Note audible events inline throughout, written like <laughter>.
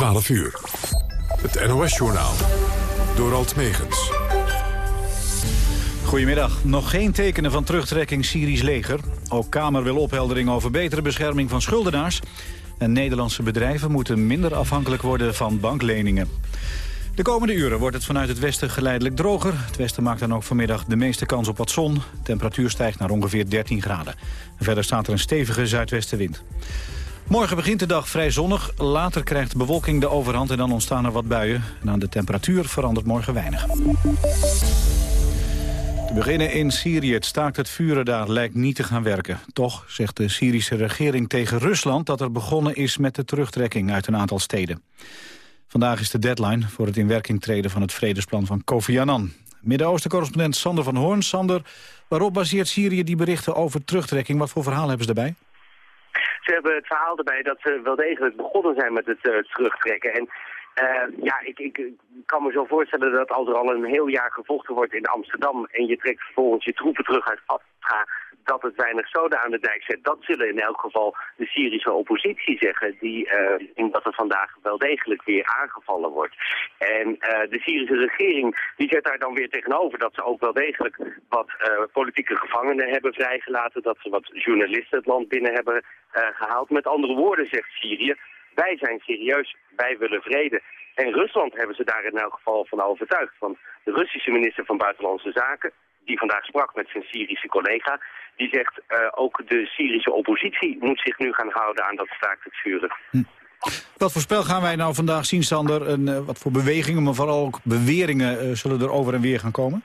12 uur. Het NOS-journaal. Door Alt Megens. Goedemiddag. Nog geen tekenen van terugtrekking Syrisch leger. Ook Kamer wil opheldering over betere bescherming van schuldenaars. En Nederlandse bedrijven moeten minder afhankelijk worden van bankleningen. De komende uren wordt het vanuit het westen geleidelijk droger. Het westen maakt dan ook vanmiddag de meeste kans op wat zon. De temperatuur stijgt naar ongeveer 13 graden. En verder staat er een stevige zuidwestenwind. Morgen begint de dag vrij zonnig. Later krijgt de bewolking de overhand en dan ontstaan er wat buien. En aan de temperatuur verandert morgen weinig. Te beginnen in Syrië. Het staakt het vuren daar lijkt niet te gaan werken. Toch zegt de Syrische regering tegen Rusland dat er begonnen is met de terugtrekking uit een aantal steden. Vandaag is de deadline voor het in werking treden van het vredesplan van Kofi Annan. Midden-Oosten-correspondent Sander van Hoorn. Sander, waarop baseert Syrië die berichten over terugtrekking? Wat voor verhaal hebben ze daarbij? Ze hebben het verhaal erbij dat ze wel degelijk begonnen zijn met het uh, terugtrekken. En uh, ja, ik, ik, kan me zo voorstellen dat als er al een heel jaar gevochten wordt in Amsterdam... en je trekt vervolgens je troepen terug uit Aftra dat het weinig zoden aan de dijk zet. Dat zullen in elk geval de Syrische oppositie zeggen, die uh, dat er vandaag wel degelijk weer aangevallen wordt. En uh, de Syrische regering die zet daar dan weer tegenover dat ze ook wel degelijk wat uh, politieke gevangenen hebben vrijgelaten, dat ze wat journalisten het land binnen hebben gehaald. Met andere woorden zegt Syrië, wij zijn serieus, wij willen vrede. En Rusland hebben ze daar in elk geval van overtuigd. Want de Russische minister van Buitenlandse Zaken, die vandaag sprak met zijn Syrische collega, die zegt uh, ook de Syrische oppositie moet zich nu gaan houden aan dat staakt het vuren. Hm. Wat voor spel gaan wij nou vandaag zien, Sander? En, uh, wat voor bewegingen, maar vooral ook beweringen uh, zullen er over en weer gaan komen?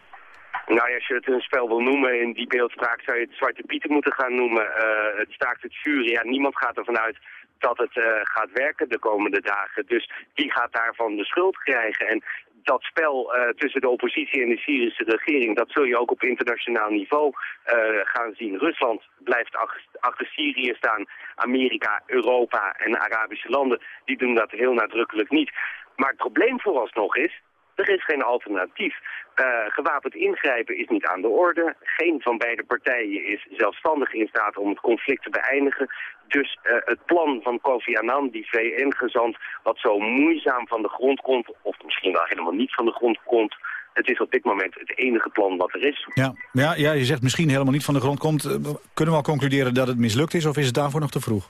Nou ja, als je het een spel wil noemen in die beeldspraak zou je het Zwarte Pieten moeten gaan noemen. het staakt het vuren. Ja, niemand gaat ervan uit dat het uh, gaat werken de komende dagen. Dus wie gaat daarvan de schuld krijgen? En dat spel uh, tussen de oppositie en de Syrische regering, dat zul je ook op internationaal niveau uh, gaan zien. Rusland blijft achter Syrië staan. Amerika, Europa en Arabische landen, die doen dat heel nadrukkelijk niet. Maar het probleem vooralsnog is, er is geen alternatief. Uh, gewapend ingrijpen is niet aan de orde. Geen van beide partijen is zelfstandig in staat om het conflict te beëindigen. Dus uh, het plan van Kofi Annan, die VN-gezant, wat zo moeizaam van de grond komt... of misschien wel helemaal niet van de grond komt... Het is op dit moment het enige plan wat er is. Ja, ja, ja je zegt misschien helemaal niet van de grond komt. Eh, kunnen we al concluderen dat het mislukt is of is het daarvoor nog te vroeg?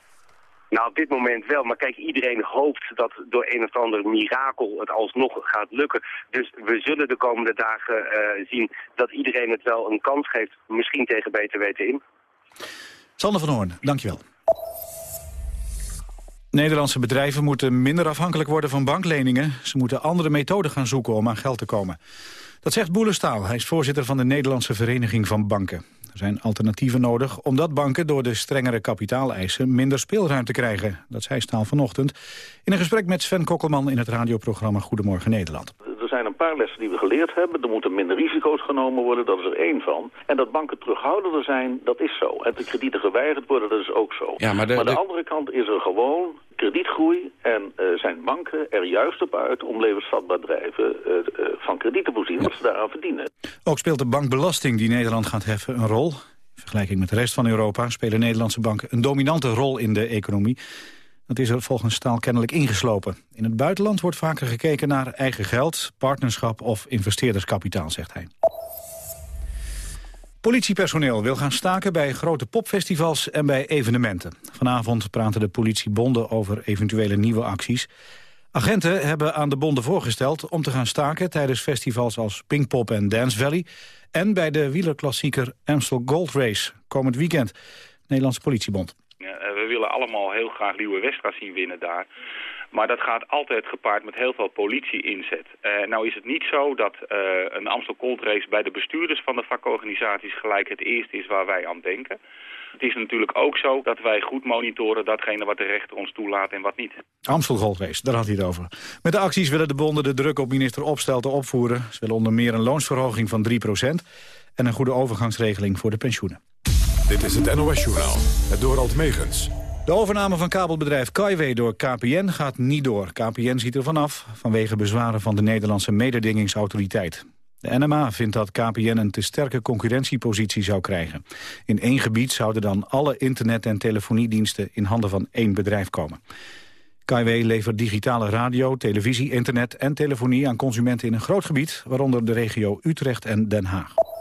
Nou, op dit moment wel. Maar kijk, iedereen hoopt dat door een of ander mirakel het alsnog gaat lukken. Dus we zullen de komende dagen uh, zien dat iedereen het wel een kans geeft. Misschien tegen beter weten in. Sander van Hoorn, dankjewel. Nederlandse bedrijven moeten minder afhankelijk worden van bankleningen. Ze moeten andere methoden gaan zoeken om aan geld te komen. Dat zegt Boele Staal. Hij is voorzitter van de Nederlandse Vereniging van Banken. Er zijn alternatieven nodig omdat banken door de strengere kapitaaleisen minder speelruimte krijgen. Dat zei Staal vanochtend in een gesprek met Sven Kokkelman in het radioprogramma Goedemorgen Nederland. Er zijn een paar lessen die we geleerd hebben. Er moeten minder risico's genomen worden, dat is er één van. En dat banken terughoudender zijn, dat is zo. En de kredieten geweigerd worden, dat is ook zo. Ja, maar, de, maar de, de, andere kant is er gewoon kredietgroei en uh, zijn banken er juist op uit om levensvatbaar bedrijven uh, uh, van krediet te voorzien, wat ze daaraan verdienen. Ook speelt de bankbelasting die Nederland gaat heffen een rol. In vergelijking met de rest van Europa spelen Nederlandse banken een dominante rol in de economie. Dat is er volgens Staal kennelijk ingeslopen. In het buitenland wordt vaker gekeken naar eigen geld, partnerschap of investeerderskapitaal, zegt hij. Politiepersoneel wil gaan staken bij grote popfestivals en bij evenementen. Vanavond praten de politiebonden over eventuele nieuwe acties. Agenten hebben aan de bonden voorgesteld om te gaan staken... tijdens festivals als Pinkpop en Dance Valley... en bij de wielerklassieker Amstel Gold Race komend weekend. Nederlandse politiebond. Willen allemaal heel graag nieuwe Westra zien winnen daar. Maar dat gaat altijd gepaard met heel veel politie-inzet. Uh, nou is het niet zo dat uh, een Amstel Gold Race bij de bestuurders van de vakorganisaties gelijk het eerste is waar wij aan denken. Het is natuurlijk ook zo dat wij goed monitoren datgene wat de rechter ons toelaat en wat niet. Amstel Gold Race, daar had hij het over. Met de acties willen de bonden de druk op minister Opstelten opvoeren. Ze willen onder meer een loonsverhoging van 3% en een goede overgangsregeling voor de pensioenen. Dit is het NOS Journaal, het Dorald Megens. De overname van kabelbedrijf Kaiway door KPN gaat niet door. KPN ziet er vanaf vanwege bezwaren van de Nederlandse mededingingsautoriteit. De NMA vindt dat KPN een te sterke concurrentiepositie zou krijgen. In één gebied zouden dan alle internet- en telefoniediensten in handen van één bedrijf komen. KW levert digitale radio, televisie, internet en telefonie aan consumenten in een groot gebied, waaronder de regio Utrecht en Den Haag.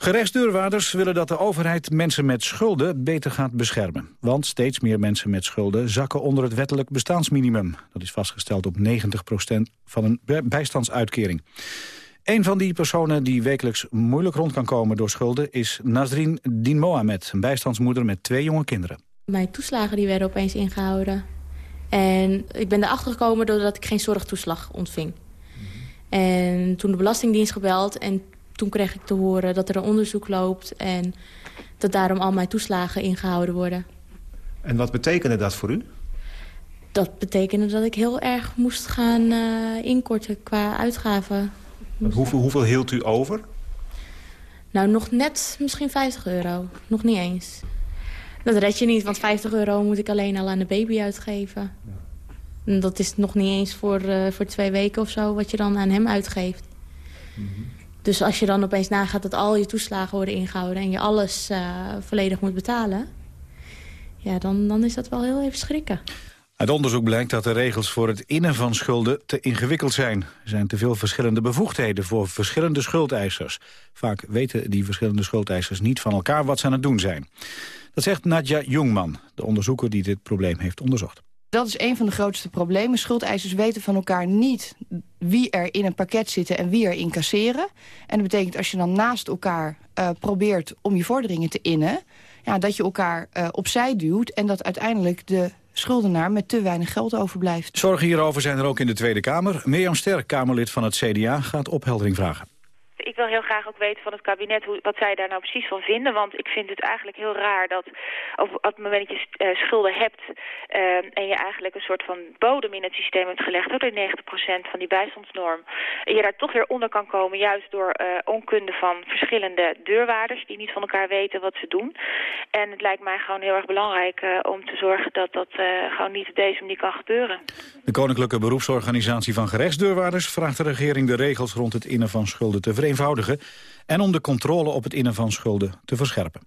Gerechtsdeurwaarders willen dat de overheid mensen met schulden beter gaat beschermen. Want steeds meer mensen met schulden zakken onder het wettelijk bestaansminimum. Dat is vastgesteld op 90% van een bijstandsuitkering. Een van die personen die wekelijks moeilijk rond kan komen door schulden... is Nazrin Din Mohamed, een bijstandsmoeder met twee jonge kinderen. Mijn toeslagen die werden opeens ingehouden. En ik ben erachter gekomen doordat ik geen zorgtoeslag ontving. En toen de Belastingdienst gebeld en toen kreeg ik te horen dat er een onderzoek loopt... en dat daarom al mijn toeslagen ingehouden worden. En wat betekende dat voor u? Dat betekende dat ik heel erg moest gaan uh, inkorten qua uitgaven. Hoeveel, hoeveel hield u over? Nou, nog net misschien 50 euro. Nog niet eens. Dat red je niet, want 50 euro moet ik alleen al aan de baby uitgeven. Ja. En dat is nog niet eens voor, uh, voor twee weken of zo wat je dan aan hem uitgeeft. Mm -hmm. Dus als je dan opeens nagaat dat al je toeslagen worden ingehouden... en je alles uh, volledig moet betalen... ja, dan, dan is dat wel heel even schrikken. Uit onderzoek blijkt dat de regels voor het innen van schulden te ingewikkeld zijn. Er zijn te veel verschillende bevoegdheden voor verschillende schuldeisers. Vaak weten die verschillende schuldeisers niet van elkaar wat ze aan het doen zijn. Dat zegt Nadja Jongman, de onderzoeker die dit probleem heeft onderzocht. Dat is een van de grootste problemen. Schuldeisers weten van elkaar niet wie er in een pakket zitten en wie er incasseren. En dat betekent als je dan naast elkaar uh, probeert om je vorderingen te innen... Ja, dat je elkaar uh, opzij duwt en dat uiteindelijk de schuldenaar met te weinig geld overblijft. Zorgen hierover zijn er ook in de Tweede Kamer. Mirjam Sterk, Kamerlid van het CDA, gaat opheldering vragen ik wil heel graag ook weten van het kabinet hoe, wat zij daar nou precies van vinden. Want ik vind het eigenlijk heel raar dat op, het moment dat je uh, schulden hebt... Uh, en je eigenlijk een soort van bodem in het systeem hebt gelegd... door de 90% van die bijstandsnorm... en je daar toch weer onder kan komen... juist door onkunde van verschillende deurwaarders... die niet van elkaar weten wat ze doen. En het lijkt mij gewoon heel erg belangrijk om te zorgen... dat dat gewoon niet op deze manier kan gebeuren. De Koninklijke Beroepsorganisatie van Gerechtsdeurwaarders... vraagt de regering de regels rond het innen van schulden te vereenvoudigen en om de controle op het innen van schulden te verscherpen.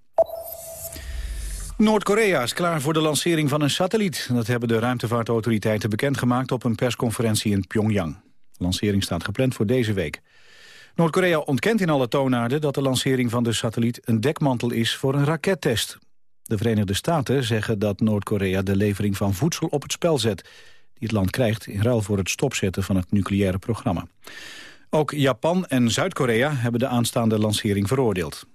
Noord-Korea is klaar voor de lancering van een satelliet. Dat hebben de ruimtevaartautoriteiten bekendgemaakt op een persconferentie in Pyongyang. De lancering staat gepland voor deze week. Noord-Korea ontkent in alle toonaarden dat de lancering van de satelliet een dekmantel is voor een rakettest. De Verenigde Staten zeggen dat Noord-Korea de levering van voedsel op het spel zet... die het land krijgt in ruil voor het stopzetten van het nucleaire programma. Ook Japan en Zuid-Korea hebben de aanstaande lancering veroordeeld.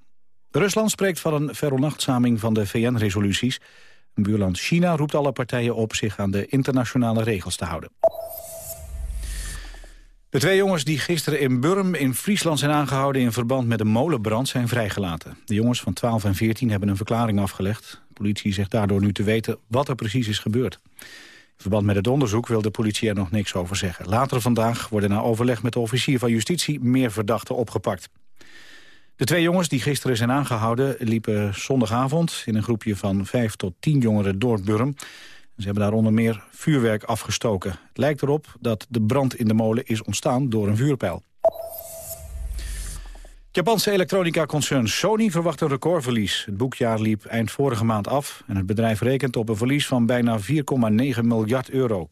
Rusland spreekt van een veronachtzaming van de VN-resoluties. Buurland China roept alle partijen op zich aan de internationale regels te houden. De twee jongens die gisteren in Burm in Friesland zijn aangehouden... in verband met een molenbrand zijn vrijgelaten. De jongens van 12 en 14 hebben een verklaring afgelegd. De politie zegt daardoor nu te weten wat er precies is gebeurd. In verband met het onderzoek wil de politie er nog niks over zeggen. Later vandaag worden na overleg met de officier van justitie meer verdachten opgepakt. De twee jongens die gisteren zijn aangehouden liepen zondagavond in een groepje van vijf tot tien jongeren door Burm. Ze hebben daar onder meer vuurwerk afgestoken. Het lijkt erop dat de brand in de molen is ontstaan door een vuurpijl. Japanse elektronica-concern Sony verwacht een recordverlies. Het boekjaar liep eind vorige maand af... en het bedrijf rekent op een verlies van bijna 4,9 miljard euro.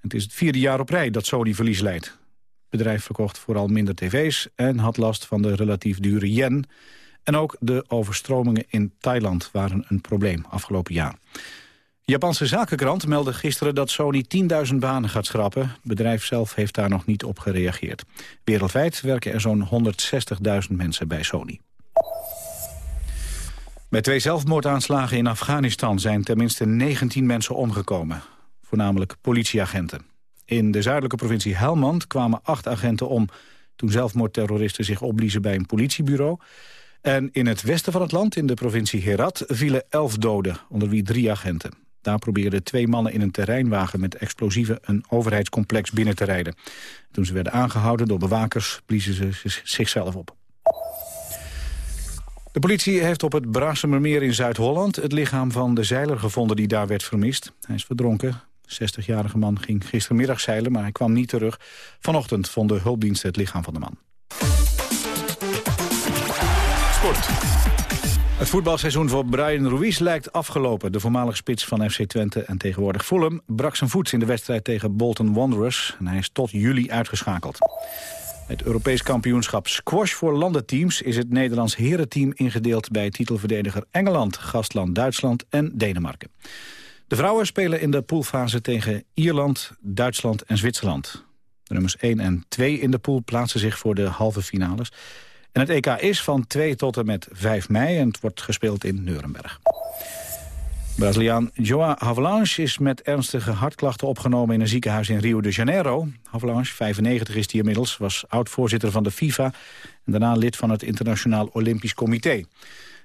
Het is het vierde jaar op rij dat Sony verlies leidt. Het bedrijf verkocht vooral minder tv's en had last van de relatief dure yen. En ook de overstromingen in Thailand waren een probleem afgelopen jaar. Japanse zakenkrant meldde gisteren dat Sony 10.000 banen gaat schrappen. Het bedrijf zelf heeft daar nog niet op gereageerd. Wereldwijd werken er zo'n 160.000 mensen bij Sony. Bij twee zelfmoordaanslagen in Afghanistan zijn tenminste 19 mensen omgekomen. Voornamelijk politieagenten. In de zuidelijke provincie Helmand kwamen acht agenten om... toen zelfmoordterroristen zich opbliezen bij een politiebureau. En in het westen van het land, in de provincie Herat, vielen elf doden... onder wie drie agenten. Probeerden twee mannen in een terreinwagen met explosieven een overheidscomplex binnen te rijden. Toen ze werden aangehouden door bewakers bliezen ze zichzelf op. De politie heeft op het Brassemermeer in Zuid-Holland het lichaam van de zeiler gevonden die daar werd vermist. Hij is verdronken. De 60-jarige man ging gistermiddag zeilen, maar hij kwam niet terug. Vanochtend vonden hulpdiensten het lichaam van de man. Sport. Het voetbalseizoen voor Brian Ruiz lijkt afgelopen. De voormalige spits van FC Twente en tegenwoordig Fulham... brak zijn voet in de wedstrijd tegen Bolton Wanderers... en hij is tot juli uitgeschakeld. Het Europees kampioenschap squash voor landenteams... is het Nederlands herenteam ingedeeld bij titelverdediger Engeland... gastland Duitsland en Denemarken. De vrouwen spelen in de poolfase tegen Ierland, Duitsland en Zwitserland. De nummers 1 en 2 in de pool plaatsen zich voor de halve finales... En het EK is van 2 tot en met 5 mei en het wordt gespeeld in Nuremberg. Braziliaan Joao Havelange is met ernstige hartklachten opgenomen in een ziekenhuis in Rio de Janeiro. Havelange, 95 is hij inmiddels, was oud-voorzitter van de FIFA en daarna lid van het Internationaal Olympisch Comité.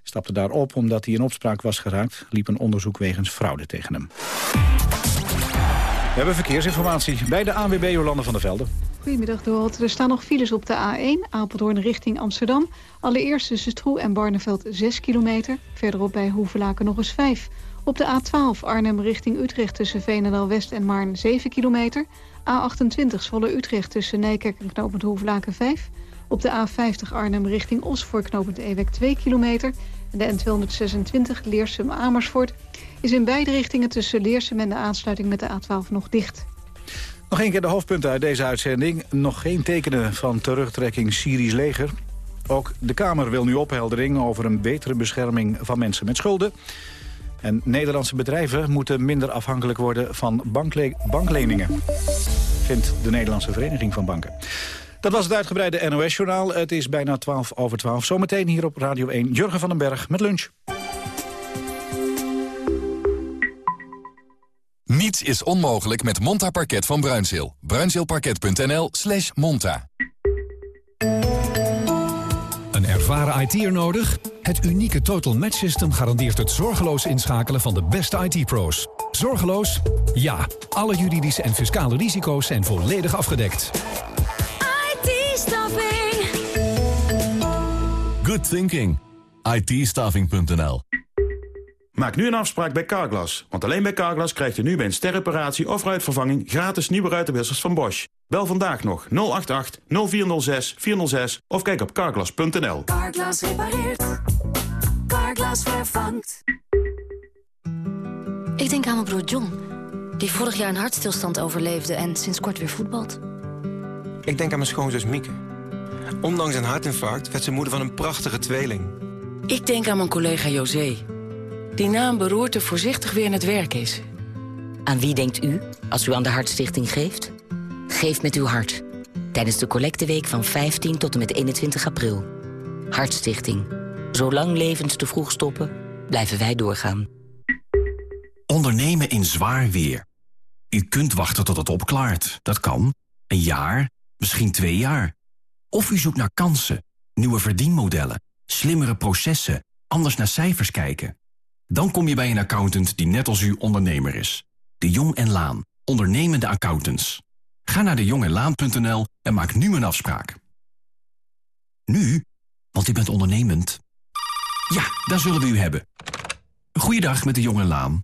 Stapte daarop omdat hij in opspraak was geraakt, liep een onderzoek wegens fraude tegen hem. We hebben verkeersinformatie bij de ANWB Jolande van der Velde. Goedemiddag, Dorot. Er staan nog files op de A1, Apeldoorn richting Amsterdam. Allereerst tussen Stroe en Barneveld 6 kilometer. Verderop bij Hoevelaken nog eens 5. Op de A12 Arnhem richting Utrecht tussen Veenendaal-West en Maarn 7 kilometer. A28 Zwolle-Utrecht tussen Nijkerk en Knopend Hoevelaken 5. Op de A50 Arnhem richting Os voor Knopend Ewek 2 kilometer. En de N226 Leersum-Amersfoort is in beide richtingen tussen Leersum en de aansluiting met de A12 nog dicht. Nog een keer de hoofdpunten uit deze uitzending. Nog geen tekenen van terugtrekking Syrisch leger. Ook de Kamer wil nu opheldering over een betere bescherming van mensen met schulden. En Nederlandse bedrijven moeten minder afhankelijk worden van bankle bankleningen. Vindt de Nederlandse Vereniging van Banken. Dat was het uitgebreide NOS-journaal. Het is bijna 12 over 12. Zometeen hier op Radio 1 Jurgen van den Berg met lunch. Niets is onmogelijk met Monta Parket van Bruinzeel. Bruinzeelparket.nl slash monta. Een ervaren IT'er nodig? Het unieke Total Match System garandeert het zorgeloos inschakelen van de beste IT-pro's. Zorgeloos? Ja. Alle juridische en fiscale risico's zijn volledig afgedekt. IT-staffing. Good thinking. it Maak nu een afspraak bij Carglass. Want alleen bij Carglass krijgt u nu bij een sterreparatie of ruitvervanging... gratis nieuwe ruitenwissers van Bosch. Bel vandaag nog 088 0406 406 of kijk op carglass.nl. Carglass repareert. Carglass vervangt. Ik denk aan mijn broer John, die vorig jaar een hartstilstand overleefde... en sinds kort weer voetbalt. Ik denk aan mijn schoonzus Mieke. Ondanks een hartinfarct werd ze moeder van een prachtige tweeling. Ik denk aan mijn collega José die na een beroerte voorzichtig weer in het werk is. Aan wie denkt u als u aan de Hartstichting geeft? Geef met uw hart. Tijdens de collecteweek van 15 tot en met 21 april. Hartstichting. Zolang levens te vroeg stoppen, blijven wij doorgaan. Ondernemen in zwaar weer. U kunt wachten tot het opklaart. Dat kan. Een jaar, misschien twee jaar. Of u zoekt naar kansen, nieuwe verdienmodellen, slimmere processen, anders naar cijfers kijken. Dan kom je bij een accountant die net als u ondernemer is. De Jong en Laan. Ondernemende accountants. Ga naar dejongenlaan.nl en maak nu een afspraak. Nu? Want u bent ondernemend. Ja, daar zullen we u hebben. Goeiedag met de Jong en Laan.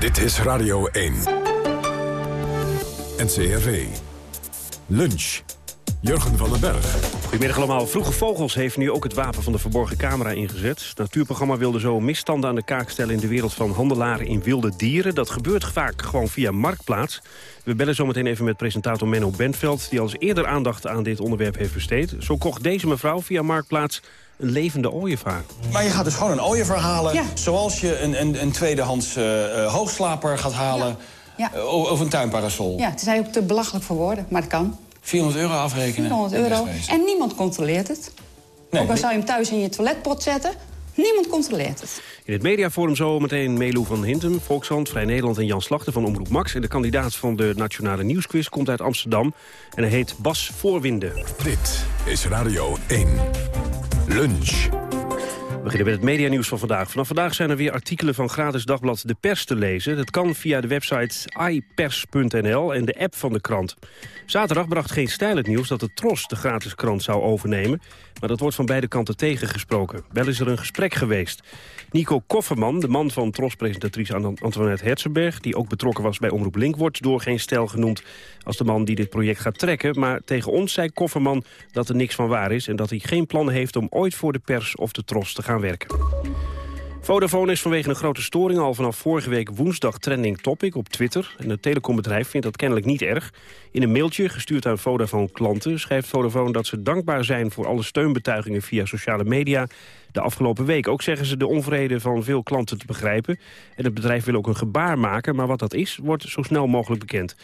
Dit is Radio 1. NCRV. Lunch. Jurgen van den Berg. Goedemiddag allemaal. Vroege Vogels heeft nu ook het wapen van de verborgen camera ingezet. Het natuurprogramma wilde zo misstanden aan de kaak stellen... in de wereld van handelaren in wilde dieren. Dat gebeurt vaak gewoon via Marktplaats. We bellen zometeen even met presentator Menno Bentveld... die al eens eerder aandacht aan dit onderwerp heeft besteed. Zo kocht deze mevrouw via Marktplaats een levende ooievaar. Maar je gaat dus gewoon een ooievaar halen... zoals je een, een, een tweedehands uh, hoogslaper gaat halen... Ja. Uh, of een tuinparasol. Ja, het is eigenlijk te belachelijk voor woorden, maar dat kan. 400 euro afrekenen. 400 euro. En niemand controleert het. Nee, Ook al zou je hem thuis in je toiletpot zetten... Niemand controleert het. In het mediaforum zo meteen Melo van Hintem, Volkshand, Vrij Nederland en Jan Slachter van Omroep Max. En de kandidaat van de Nationale Nieuwsquiz komt uit Amsterdam. En hij heet Bas Voorwinden. Dit is Radio 1. Lunch. We beginnen met het medianieuws van vandaag. Vanaf vandaag zijn er weer artikelen van gratis dagblad De Pers te lezen. Dat kan via de website ipers.nl en de app van de krant. Zaterdag bracht geen stijl het nieuws dat de Tros de gratis krant zou overnemen. Maar dat wordt van beide kanten tegengesproken. Wel is er een gesprek geweest. Nico Kofferman, de man van Tros-presentatrice Antoinette Herzenberg... die ook betrokken was bij Omroep Link, wordt door geen stijl genoemd... als de man die dit project gaat trekken. Maar tegen ons zei Kofferman dat er niks van waar is... en dat hij geen plan heeft om ooit voor de pers of de Tros te gaan werken. Vodafone is vanwege een grote storing al vanaf vorige week woensdag trending topic op Twitter. En het telecombedrijf vindt dat kennelijk niet erg. In een mailtje gestuurd aan Vodafone-klanten schrijft Vodafone dat ze dankbaar zijn voor alle steunbetuigingen via sociale media de afgelopen week. Ook zeggen ze de onvrede van veel klanten te begrijpen. En het bedrijf wil ook een gebaar maken, maar wat dat is, wordt zo snel mogelijk bekend.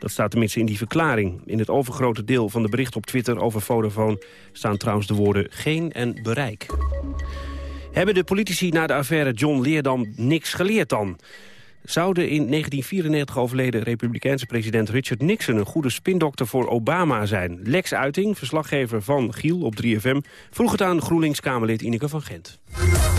Dat staat tenminste in die verklaring. In het overgrote deel van de bericht op Twitter over Vodafone staan trouwens de woorden geen en bereik. Hebben de politici na de affaire John Leerdam niks geleerd dan? Zou de in 1994 overleden republikeinse president Richard Nixon... een goede spindokter voor Obama zijn? Lex Uiting, verslaggever van Giel op 3FM... vroeg het aan GroenLinks-Kamerlid Ineke van Gent.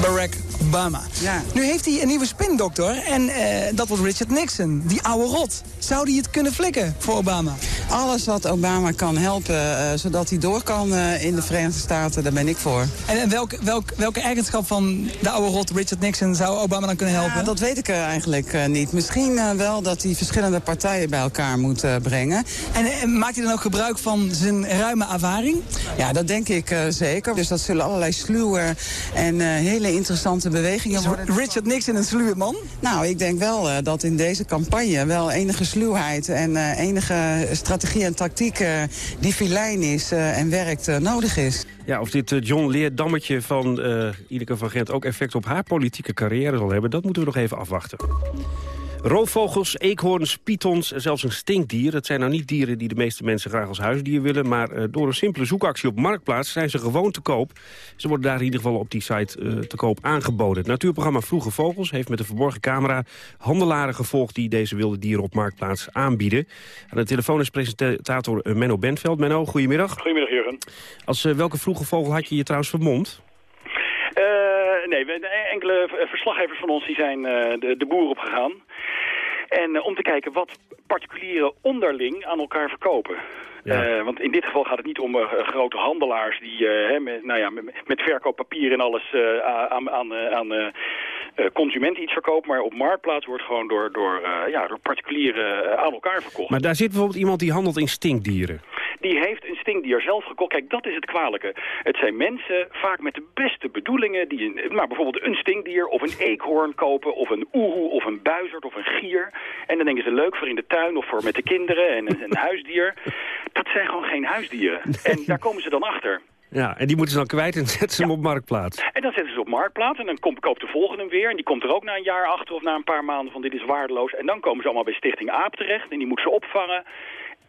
Barack Obama. Ja. Nu heeft hij een nieuwe spindokter en eh, dat wordt Richard Nixon. Die oude rot. Zou hij het kunnen flikken voor Obama? Alles wat Obama kan helpen, eh, zodat hij door kan eh, in de Verenigde Staten, daar ben ik voor. En, en welk, welk, welke eigenschap van de oude rot Richard Nixon zou Obama dan kunnen helpen? Ja, dat weet ik eigenlijk niet. Misschien wel dat hij verschillende partijen bij elkaar moet brengen. En, maakt hij dan ook gebruik van zijn ruime ervaring? Ja, dat denk ik zeker. Dus dat zullen allerlei sluwe en hele interessante bewegingen worden. Richard Nixon een sluwe man? Nou, ik denk wel dat in deze campagne wel enige sluwheid en enige strategie en tactiek die filijn is en werkt nodig is. Ja, of dit John Leerdammetje van uh, Ineke van Gent ook effect op haar politieke carrière zal hebben... dat moeten we nog even afwachten. Roofvogels, eekhoorns, pythons en zelfs een stinkdier. Het zijn nou niet dieren die de meeste mensen graag als huisdier willen... maar uh, door een simpele zoekactie op Marktplaats zijn ze gewoon te koop. Ze worden daar in ieder geval op die site uh, te koop aangeboden. Het natuurprogramma Vroege Vogels heeft met de verborgen camera... handelaren gevolgd die deze wilde dieren op Marktplaats aanbieden. Aan de telefoon is presentator Menno Bentveld. Menno, goedemiddag. Goedemiddag, Jurgen. Als uh, welke vroege vogel had je je trouwens vermomd? Nee, enkele verslaggevers van ons die zijn de, de boer opgegaan. En uh, om te kijken wat particulieren onderling aan elkaar verkopen. Ja. Uh, want in dit geval gaat het niet om uh, grote handelaars die met, nou ja, met, met verkooppapier en alles aan, aan, aan consumenten iets verkopen. Maar op Marktplaats wordt gewoon door, door, ja, door particulieren aan elkaar verkocht. Maar daar zit bijvoorbeeld iemand die handelt in stinkdieren die heeft een stinkdier zelf gekocht. Kijk, dat is het kwalijke. Het zijn mensen, vaak met de beste bedoelingen, die een, maar bijvoorbeeld een stinkdier of een eekhoorn kopen, of een oehoe of een buizerd of een gier. En dan denken ze leuk voor in de tuin of voor met de kinderen en een, een <laughs> huisdier. Dat zijn gewoon geen huisdieren. En daar komen ze dan achter. Ja, en die moeten ze dan kwijt en <laughs> zetten ze hem op Marktplaats. En dan zetten ze op Marktplaats en dan komt, koopt de volgende weer. En die komt er ook na een jaar achter of na een paar maanden van dit is waardeloos. En dan komen ze allemaal bij Stichting Aap terecht en die moeten ze opvangen.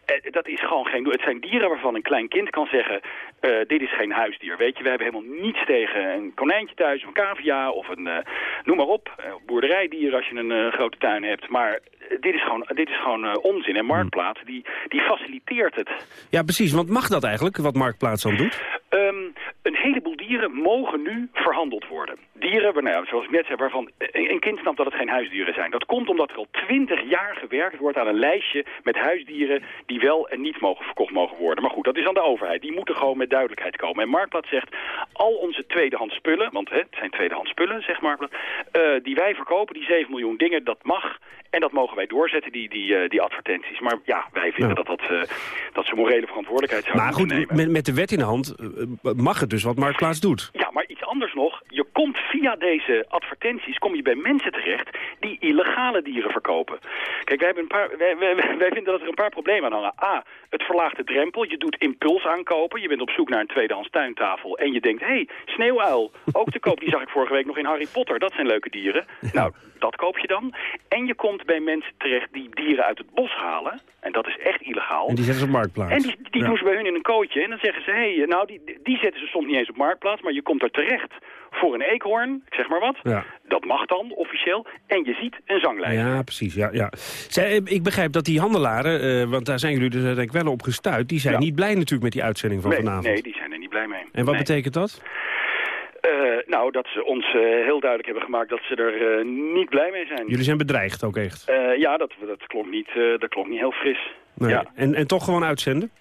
Eh, dat is gewoon geen... Het zijn dieren waarvan een klein kind kan zeggen... Uh, dit is geen huisdier. Weet je, we hebben helemaal niets tegen een konijntje thuis... of een cavia of een... Uh, noem maar op. Uh, boerderijdier als je een grote tuin hebt. Maar dit is gewoon, dit is gewoon onzin. En Marktplaats, die, die faciliteert het. Ja, precies. Want mag dat eigenlijk, wat Marktplaats dan doet? Um, een heleboel dieren mogen nu verhandeld worden. Dieren, nou ja, zoals ik net zei, waarvan een kind snapt dat het geen huisdieren zijn. Dat komt omdat er al twintig jaar gewerkt wordt aan een lijstje met huisdieren die wel en niet mogen verkocht mogen worden. Maar goed, dat is aan de overheid. Die moeten gewoon met duidelijkheid komen. En Marktplaats zegt, al onze tweedehands spullen, want hè, het zijn tweedehands spullen, zegt Marktplaats, uh, die wij verkopen, die 7 miljoen dingen, dat mag. En dat mogen wij doorzetten, die, die, uh, die advertenties. Maar ja, wij vinden ja. dat, dat, uh, dat ze morele verantwoordelijkheid zouden maar goed, nemen. Met, met de wet in de hand mag het dus wat Marktplaats doet. Ja, maar iets anders nog. Je komt via deze advertenties kom je bij mensen terecht die illegale dieren verkopen. Kijk, wij, hebben een paar, wij, wij, wij vinden dat er een paar problemen aan hangen. A, het verlaagt de drempel. Je doet impuls aankopen. Je bent op zoek naar een tweedehands tuintafel. En je denkt, hé, hey, sneeuwuil. Ook te koop. Die zag ik vorige week nog in Harry Potter. Dat zijn leuke dieren. Nou, dat koop je dan. En je komt bij mensen terecht die dieren uit het bos halen. En dat is echt illegaal. En die zetten ze op Marktplaats. En die, die ja. doen ze bij hun in een kootje. En dan zeggen ze, hé, hey, nou, die, die zetten ze soms niet eens op Marktplaats. Maar je komt er terecht voor een eekhoorn, ik zeg maar wat. Ja. Dat mag dan, officieel. En je ziet een zanglijn. Ja, precies. Ja, ja. Zij, ik begrijp dat die handelaren, uh, want daar zijn jullie dus denk ik wel op gestuurd... die zijn ja. niet blij natuurlijk met die uitzending van nee, vanavond. Nee, die zijn er niet blij mee. En wat nee. betekent dat? Uh, nou, dat ze ons uh, heel duidelijk hebben gemaakt dat ze er uh, niet blij mee zijn. Jullie zijn bedreigd ook echt? ja, dat, dat, klonk niet, dat klonk niet heel fris. Nee. Ja. En, en toch gewoon uitzenden?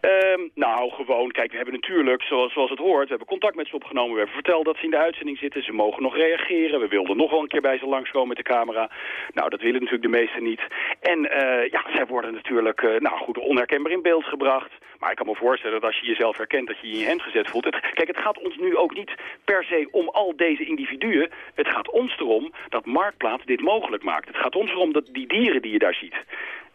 Um, nou, gewoon, kijk, we hebben natuurlijk, zoals, zoals het hoort, we hebben contact met ze opgenomen. We hebben verteld dat ze in de uitzending zitten. Ze mogen nog reageren. We wilden nog wel een keer bij ze langskomen met de camera. Nou, dat willen natuurlijk de meesten niet. En uh, ja, zij worden natuurlijk, uh, nou goed, onherkenbaar in beeld gebracht. Maar ik kan me voorstellen dat als je jezelf herkent, dat je je in je hand gezet voelt. Kijk, het gaat ons nu ook niet per se om al deze individuen. Het gaat ons erom dat Marktplaats dit mogelijk maakt. Het gaat ons erom dat die dieren die je daar ziet...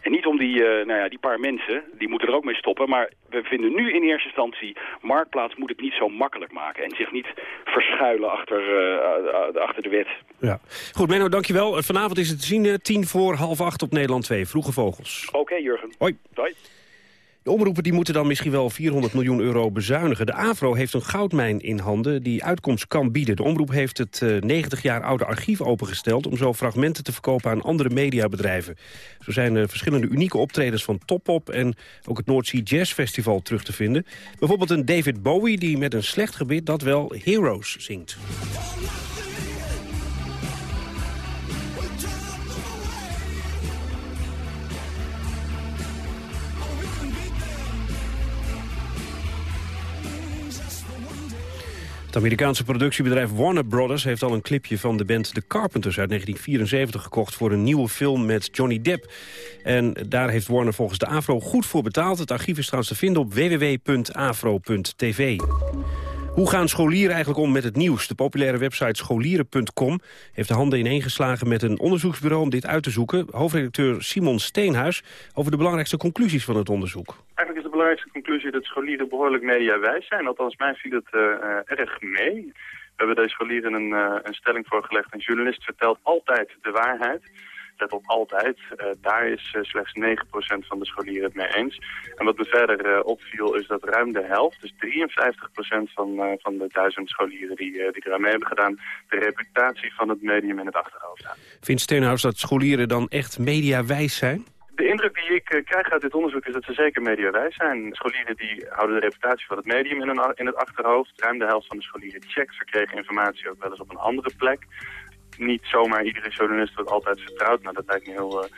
En niet om die, uh, nou ja, die paar mensen, die moeten er ook mee stoppen. Maar we vinden nu in eerste instantie, Marktplaats moet het niet zo makkelijk maken. En zich niet verschuilen achter, uh, achter de wet. Ja. Goed, Menno, dankjewel. Vanavond is het te zien, tien voor half acht op Nederland 2. Vroege Vogels. Oké, okay, Jurgen. Hoi. Hoi. De omroepen die moeten dan misschien wel 400 miljoen euro bezuinigen. De AVRO heeft een goudmijn in handen die uitkomst kan bieden. De omroep heeft het uh, 90 jaar oude archief opengesteld... om zo fragmenten te verkopen aan andere mediabedrijven. Zo zijn er verschillende unieke optredens van Top en ook het Sea Jazz Festival terug te vinden. Bijvoorbeeld een David Bowie die met een slecht gebit dat wel Heroes zingt. Het Amerikaanse productiebedrijf Warner Brothers heeft al een clipje van de band The Carpenters uit 1974 gekocht voor een nieuwe film met Johnny Depp. En daar heeft Warner volgens de AFRO goed voor betaald. Het archief is trouwens te vinden op www.afro.tv. Hoe gaan scholieren eigenlijk om met het nieuws? De populaire website scholieren.com heeft de handen ineengeslagen met een onderzoeksbureau om dit uit te zoeken. Hoofdredacteur Simon Steenhuis over de belangrijkste conclusies van het onderzoek. Eigenlijk belangrijkste conclusie dat scholieren behoorlijk mediawijs zijn. Althans, mij viel het uh, erg mee. We hebben deze scholieren een, een stelling voorgelegd. Een journalist vertelt altijd de waarheid let op altijd. Daar is slechts 9% van de scholieren het mee eens. En wat me verder opviel is dat ruim de helft, dus 53% van, van de duizend scholieren die, die eraan mee hebben gedaan, de reputatie van het medium in het achterhoofd hebben. Vindt Steenhuis dat scholieren dan echt mediawijs zijn? De indruk die ik uh, krijg uit dit onderzoek is dat ze zeker mediawijs zijn. Scholieren die houden de reputatie van het medium in, een, in het achterhoofd. Ruim de helft van de scholieren checkt. Ze kregen informatie ook wel eens op een andere plek niet zomaar iedere journalist wordt altijd vertrouwd. Nou, dat lijkt me heel, uh,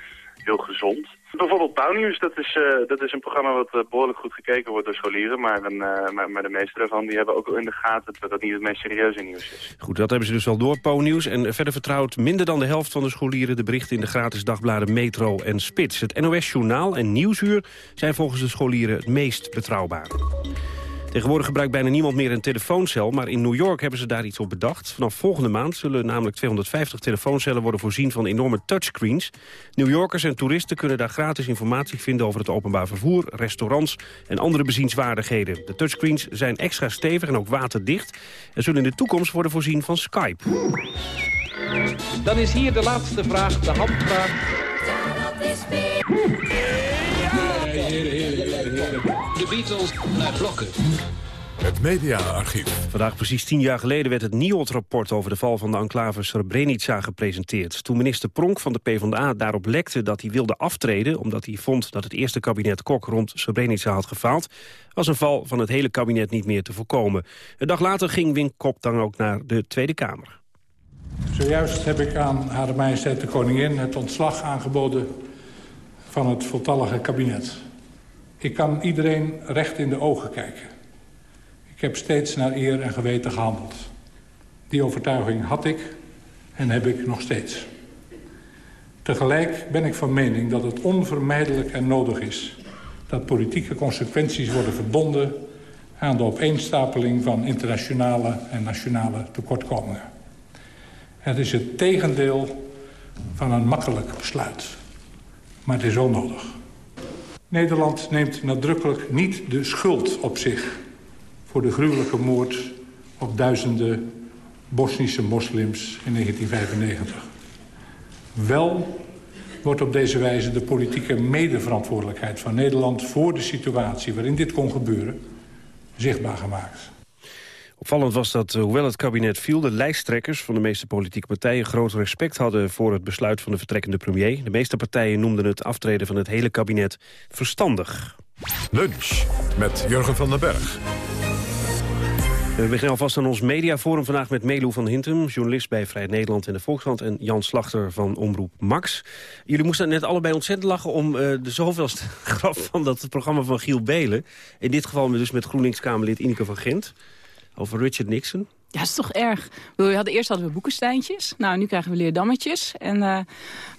heel gezond. Bijvoorbeeld Pauwnieuws, dat is, uh, dat is een programma wat uh, behoorlijk goed gekeken wordt door scholieren. Maar, een, maar, maar, de meeste daarvan die hebben ook in de gaten dat dat niet het meest serieuze nieuws is. Goed, dat hebben ze dus al door, Pauwnieuws. En verder vertrouwt minder dan de helft van de scholieren de berichten in de gratis dagbladen Metro en Spits. Het NOS-journaal en Nieuwsuur zijn volgens de scholieren het meest betrouwbaar. Tegenwoordig gebruikt bijna niemand meer een telefooncel... maar in New York hebben ze daar iets op bedacht. Vanaf volgende maand zullen namelijk 250 telefooncellen worden voorzien van enorme touchscreens. New Yorkers en toeristen kunnen daar gratis informatie vinden over het openbaar vervoer, restaurants en andere bezienswaardigheden. De touchscreens zijn extra stevig en ook waterdicht en zullen in de toekomst worden voorzien van Skype. Dan is hier de laatste vraag, de handvraag. De Beatles naar blokken. Het mediaarchief. Vandaag precies tien jaar geleden werd het NIOD-rapport over de val van de enclave Srebrenica gepresenteerd. Toen minister Pronk van de PvdA daarop lekte dat hij wilde aftreden... omdat hij vond dat het eerste kabinet Kok rond Srebrenica had gefaald... was een val van het hele kabinet niet meer te voorkomen. Een dag later ging Wink Kop dan ook naar de Tweede Kamer. Zojuist heb ik aan Hare Majesteit de Koningin het ontslag aangeboden van het voltallige kabinet. Ik kan iedereen recht in de ogen kijken. Ik heb steeds naar eer en geweten gehandeld. Die overtuiging had ik en heb ik nog steeds. Tegelijk ben ik van mening dat het onvermijdelijk en nodig is... dat politieke consequenties worden verbonden aan de opeenstapeling van internationale en nationale tekortkomingen. Het is het tegendeel van een makkelijk besluit. Maar het is wel nodig. Nederland neemt nadrukkelijk niet de schuld op zich... voor de gruwelijke moord op duizenden Bosnische moslims in 1995. Wel wordt op deze wijze de politieke medeverantwoordelijkheid van Nederland... voor de situatie waarin dit kon gebeuren, zichtbaar gemaakt. Opvallend was dat, eh, hoewel het kabinet viel... de lijsttrekkers van de meeste politieke partijen groot respect hadden... voor het besluit van de vertrekkende premier. De meeste partijen noemden het aftreden van het hele kabinet verstandig. Lunch met Jurgen van den Berg. We beginnen alvast aan ons mediaforum vandaag met Melo van Hintem... journalist bij Vrij Nederland en de Volkskrant... en Jan Slachter van Omroep Max. Jullie moesten net allebei ontzettend lachen... om uh, de zoveelste <laughs> grap van dat programma van Giel Belen. In dit geval dus met GroenLinks-Kamerlid Ineke van Gent. Over Richard Nixon. Ja, dat is toch erg. We hadden, eerst hadden we boekensteintjes. Nou, nu krijgen we leerdammetjes. En uh, uh,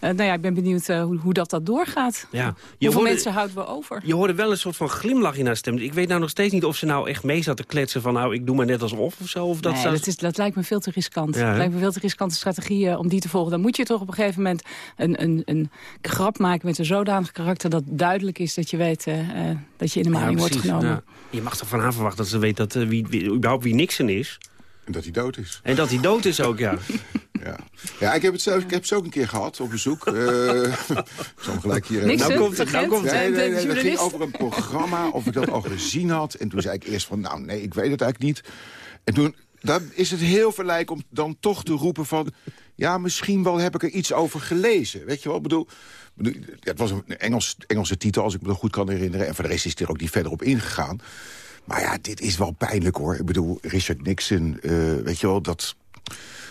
nou ja, ik ben benieuwd uh, hoe, hoe, dat, dat doorgaat. Ja. Je Hoeveel hoorde, mensen houden we over? Je hoorde wel een soort van glimlach in haar stem. Ik weet nou nog steeds niet of ze nou echt mee zat te kletsen van... nou, ik doe maar net alsof of zo. Of dat, nee, zou... dat, is, dat lijkt me veel te riskant. Ja, lijkt me veel te riskante strategie om die te volgen. Dan moet je toch op een gegeven moment een, een, een grap maken... met een zodanig karakter dat duidelijk is dat je weet dat je in de maling ja, wordt genomen. Je mag toch van haar verwachten dat ze weet dat, wie, wie, überhaupt wie Nixon is... En dat hij dood is. En dat hij dood is ook, ja. <laughs> ja. ja, ik heb het zelf, ik heb het ook een keer gehad op bezoek. Uh, <laughs> ik zal hem gelijk hier... Niks nou komt het, nou komt het. Nee, nee, nee, het ging over een programma, of ik dat al gezien had. En toen zei ik eerst van, nou nee, ik weet het eigenlijk niet. En toen dan is het heel verleidelijk om dan toch te roepen van... ja, misschien wel heb ik er iets over gelezen. Weet je wel, ik bedoel... Het was een Engels, Engelse titel, als ik me nog goed kan herinneren. En voor de rest is er ook niet verder op ingegaan. Maar ja, dit is wel pijnlijk hoor. Ik bedoel, Richard Nixon, uh, weet je wel, dat...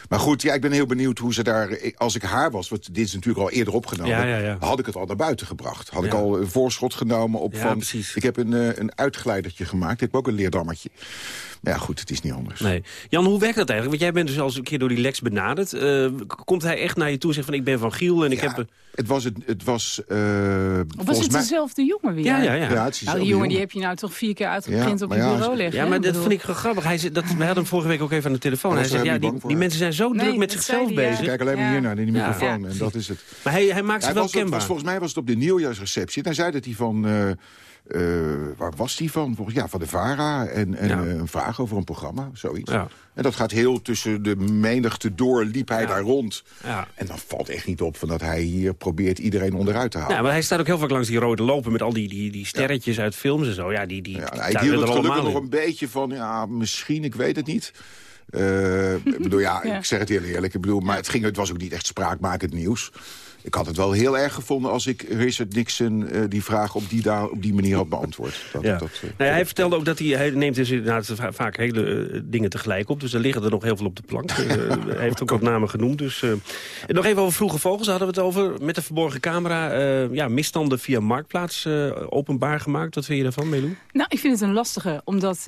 Maar goed, ja, ik ben heel benieuwd hoe ze daar... Als ik haar was, want dit is natuurlijk al eerder opgenomen... Ja, ja, ja. had ik het al naar buiten gebracht. Had ik al een voorschot genomen op van... Precies. Ik heb een, uh, een uitgeleidertje gemaakt. Ik heb ook een leerdammetje. Maar ja, goed, het is niet anders. Nee. Jan, hoe werkt dat eigenlijk? Want jij bent dus al eens een keer door die Lex benaderd. Uh, komt hij echt naar je toe en zegt van ik ben van Giel en ik heb... Het was... Het, het was uh, of was het mij... dezelfde jongen weer? Ja, ja, ja. ja het nou, die jongen die heb je nou toch vier keer uitgeprint ja, op je ja, bureau liggen. Ja, maar dat vind ik grappig. Hij zei, dat, we hadden hem vorige week ook even aan de telefoon. Hij zegt, ja, die, die, mensen zijn zo druk met zichzelf bezig. Kijk alleen maar hier naar, die microfoon. En dat is het. Maar hij, hij maakt zich wel kenbaar. volgens mij was het op de nieuwjaarsreceptie. En hij zei dat hij van... Uh, waar was die van? Volgens, ja, van de VARA. En, en ja. uh, een vraag over een programma, zoiets. Ja. En dat gaat heel tussen de menigte door, liep hij ja. daar rond. En dan valt echt niet op van dat hij hier probeert iedereen onderuit te halen. Ja, maar hij staat ook heel vaak langs die rode lopen met al die, die, die sterretjes uit films en zo. Ja, die, die, ja, hij hield het gelukkig nog een beetje van, ja, misschien, ik weet het niet. Uh, ik bedoel, ja, ik zeg het heel eerlijk. Ik bedoel, maar het, ging, het was ook niet echt spraakmakend nieuws. Ik had het wel heel erg gevonden als ik Richard Nixon uh, die vraag op die, daar, op die manier had beantwoord. Dat, ja. dat, uh, nou, hij vertelde ook dat hij, hij neemt dus inderdaad vaak hele uh, dingen tegelijk op. Dus er liggen er nog heel veel op de plank. <laughs> hij heeft ook wat namen genoemd. Dus, en nog even over vroege vogels hadden we het over. Met de verborgen camera. ja, misstanden via Marktplaats openbaar gemaakt. Wat vind je daarvan, Melou? Nou, ik vind het een lastige. Omdat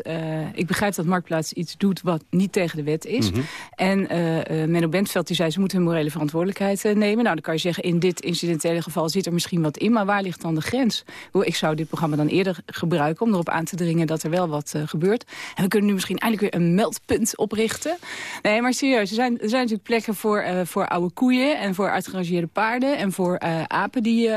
ik begrijp dat Marktplaats iets doet wat niet tegen de wet is. Mm -hmm. En Menno Bentveld die zei ze moeten hun morele verantwoordelijkheid nemen. Nou, dan kan je zeggen in dit incidentele geval zit er misschien wat in, maar waar ligt dan de grens? Ik zou dit programma dan eerder gebruiken om erop aan te dringen dat er wel wat uh, gebeurt. En we kunnen nu misschien eindelijk weer een meldpunt oprichten. Nee, maar serieus, er zijn, er zijn natuurlijk plekken voor, uh, voor oude koeien en voor uitgerangeerde paarden en voor uh, apen die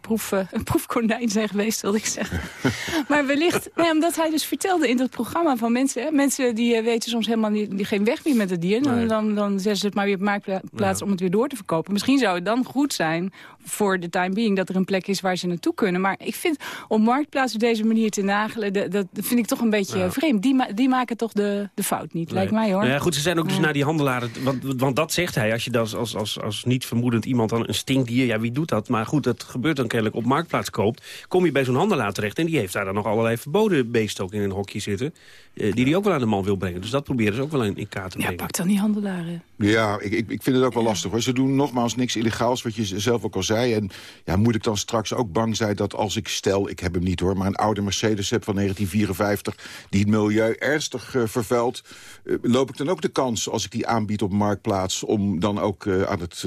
proef, een <laughs> proefkonijn zijn geweest, wilde ik zeggen. <laughs> maar wellicht, nee, omdat hij dus vertelde in dat programma van mensen, hè, mensen die weten soms helemaal niet, die geen weg meer met het dier, nee. dan, dan, dan zetten ze het maar weer op marktplaats ja. om het weer door te verkopen. Misschien zou het dan goed zijn voor de time being dat er een plek is waar ze naartoe kunnen. Maar ik vind om Marktplaats op deze manier te nagelen, de, dat vind ik toch een beetje ja. vreemd. Die, ma die, maken toch de, de fout niet, nee. lijkt mij hoor. Nou ja, goed, ze zijn ook dus naar die handelaren, want, want dat zegt hij. Als je dat als, als, als niet vermoedend iemand dan een stinkdier, ja wie doet dat? Maar goed, dat gebeurt dan kennelijk op Marktplaats koopt. Kom je bij zo'n handelaar terecht en die heeft daar dan nog allerlei verboden beesten ook in een hokje zitten. Uh, die die ook wel aan de man wil brengen. Dus dat proberen ze ook wel in, in kaart te brengen. Ja, pak dan die handelaren. Ja, ik, ik, ik vind het ook wel lastig hoor. Ze doen nogmaals niks illegaals, wat je zelf ook al zei. En ja, moet ik dan straks ook bang zijn dat als ik stel... ik heb hem niet hoor, maar een oude Mercedes heb van 1954... die het milieu ernstig uh, vervuilt... Uh, loop ik dan ook de kans als ik die aanbied op Marktplaats... om dan ook uh, aan het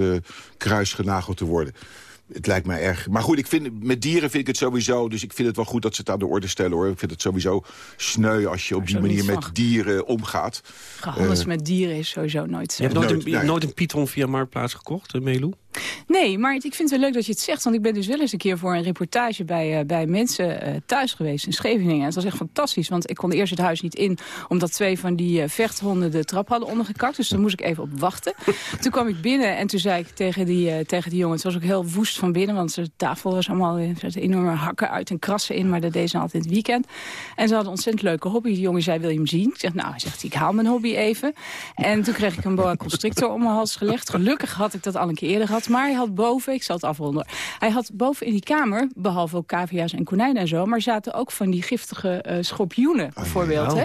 kruis genageld te worden? Het lijkt mij erg. Maar goed, ik vind, met dieren vind ik het sowieso... dus ik vind het wel goed dat ze het aan de orde stellen, hoor. Ik vind het sowieso sneu als je op die manier met dieren omgaat. Gehandels uh, met dieren is sowieso nooit zo. Je hebt nooit, nooit, een, nee. nooit een python via Marktplaats gekocht, Melou? Nee, maar ik vind het wel leuk dat je het zegt. Want ik ben dus wel eens een keer voor een reportage bij, uh, bij mensen uh, thuis geweest in Scheveningen. En het was echt fantastisch, want ik kon eerst het huis niet in... omdat twee van die uh, vechthonden de trap hadden ondergekakt. Dus daar moest ik even op wachten. <laughs> toen kwam ik binnen en toen zei ik tegen die, tegen die jongen... het was ook heel woest van binnen, want de tafel was allemaal... er zaten enorme hakken uit en krassen in, maar dat deden ze altijd in het weekend. En ze hadden een ontzettend leuke hobby. Die jongen zei, wil je hem zien? Ik zeg, nou, hij zegt, ik haal mijn hobby even. En toen kreeg ik een boa constrictor om mijn hals gelegd. Gelukkig had ik dat al een keer eerder gehad. Had. Maar hij had boven, ik zal het afronden... hij had boven in die kamer, behalve ook cavia's en konijnen en zo... maar zaten ook van die giftige uh, schorpioenen oh, bijvoorbeeld. Hè?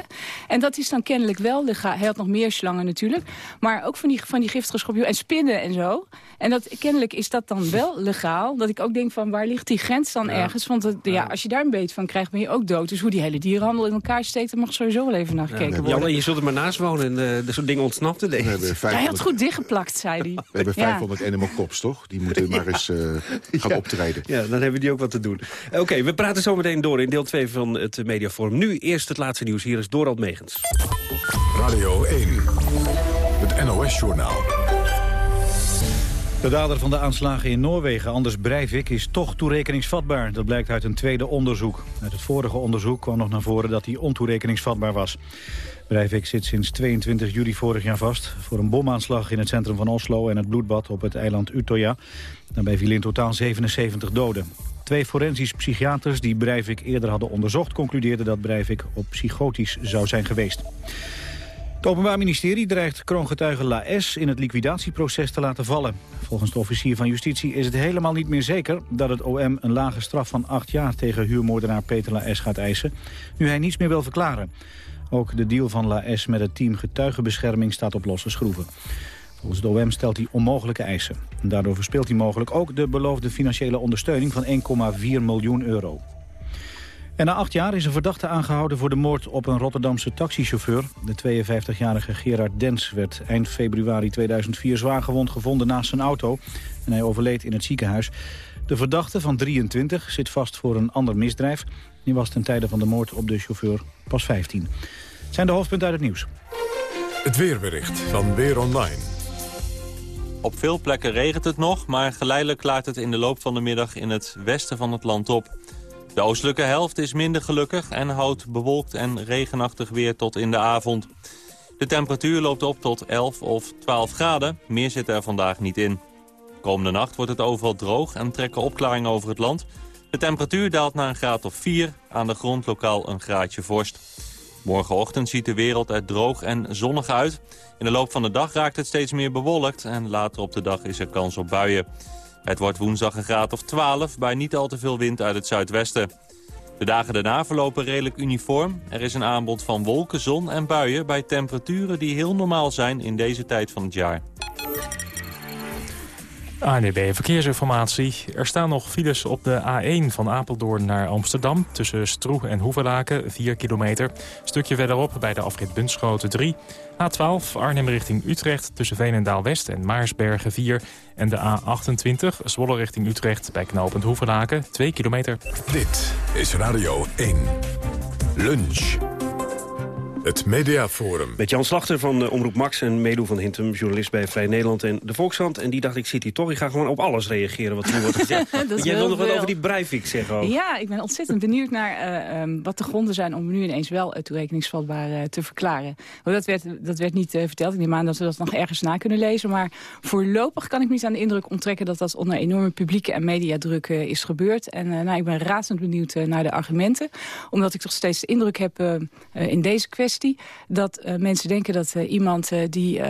En dat is dan kennelijk wel legaal. Hij had nog meer slangen natuurlijk. Maar ook van die, van die giftige schorpioenen en spinnen en zo. En dat, kennelijk is dat dan wel legaal. Dat ik ook denk van waar ligt die grens dan ergens? Want het, ja, als je daar een beet van krijgt ben je ook dood. Dus hoe die hele dierenhandel in elkaar steekt... daar mag sowieso wel even naar gekeken worden. Jan, je zult er maar naast wonen en uh, zo'n ding ontsnapte. Hij had goed dichtgeplakt, zei hij. We hebben 500 animal toch? Die moeten <laughs> maar eens uh, gaan optreden. Ja, dan hebben die ook wat te doen. Oké, we praten zo meteen door in deel 2 van het Mediaforum. Nu eerst het laatste nieuws. Hier is Dorald Megens. Radio 1, het NOS-journaal. De dader van de aanslagen in Noorwegen, Anders Breivik, is toch toerekeningsvatbaar. Dat blijkt uit een tweede onderzoek. Uit het vorige onderzoek kwam nog naar voren dat hij ontoerekeningsvatbaar was. Breivik zit sinds 22 juli vorig jaar vast... voor een bomaanslag in het centrum van Oslo en het bloedbad op het eiland Utøya. Daarbij vielen in totaal 77 doden. Twee forensisch psychiaters die Breivik eerder hadden onderzocht... concludeerden dat Breivik op psychotisch zou zijn geweest. Het Openbaar Ministerie dreigt kroongetuige La S in het liquidatieproces te laten vallen. Volgens de officier van Justitie is het helemaal niet meer zeker dat het OM een lage straf van acht jaar tegen huurmoordenaar Peter La S gaat eisen, nu hij niets meer wil verklaren. Ook de deal van La S met het team getuigenbescherming staat op losse schroeven. Volgens de OM stelt hij onmogelijke eisen. daardoor verspeelt hij mogelijk ook de beloofde financiële ondersteuning van 1,4 miljoen euro. En na acht jaar is een verdachte aangehouden voor de moord op een Rotterdamse taxichauffeur. De 52-jarige Gerard Dens werd eind februari 2004 zwaargewond gevonden naast zijn auto. En hij overleed in het ziekenhuis. De verdachte van 23 zit vast voor een ander misdrijf. Die was ten tijde van de moord op de chauffeur pas 15. Het zijn de hoofdpunten uit het nieuws. Het weerbericht van Weer Online. Op veel plekken regent het nog, maar geleidelijk klaart het in de loop van de middag in het westen van het land op. De oostelijke helft is minder gelukkig en houdt bewolkt en regenachtig weer tot in de avond. De temperatuur loopt op tot 11 of 12 graden. Meer zit er vandaag niet in. Komende nacht wordt het overal droog en trekken opklaringen over het land. De temperatuur daalt naar een graad of 4, aan de grond lokaal een graadje vorst. Morgenochtend ziet de wereld er droog en zonnig uit. In de loop van de dag raakt het steeds meer bewolkt en later op de dag is er kans op buien. Het wordt woensdag een graad of 12 bij niet al te veel wind uit het zuidwesten. De dagen daarna verlopen redelijk uniform. Er is een aanbod van wolken, zon en buien bij temperaturen die heel normaal zijn in deze tijd van het jaar. ANEB Verkeersinformatie. Er staan nog files op de A1 van Apeldoorn naar Amsterdam... tussen Stroe en Hoevelaken, 4 kilometer. Stukje verderop bij de afrit Bunschoten 3. A12 Arnhem richting Utrecht tussen Veenendaal-West en Maarsbergen 4. En de A28 Zwolle richting Utrecht bij knooppunt Hoevelaken 2 kilometer. Dit is Radio 1. Lunch. Het Mediaforum. Met Jan Slachter van uh, Omroep Max en Medo van Hintem, journalist bij Vrij Nederland en de Volkshand. En die dacht, ik zit hier toch, ik ga gewoon op alles reageren wat nu wordt <laughs> gezegd. Jij wil nog wat over die Breivik zeggen ook. Ja, ik ben ontzettend benieuwd naar uh, um, wat de gronden zijn om nu ineens wel uh, toerekeningsvatbaar te verklaren. Want dat werd, dat werd niet verteld. Ik neem aan dat we dat nog ergens na kunnen lezen. Maar voorlopig kan ik me niet aan de indruk onttrekken dat dat onder enorme publieke en mediadruk is gebeurd. En nou, ik ben razend benieuwd naar de argumenten. Omdat ik toch steeds de indruk heb in deze kwestie dat uh, mensen denken dat uh, iemand uh, die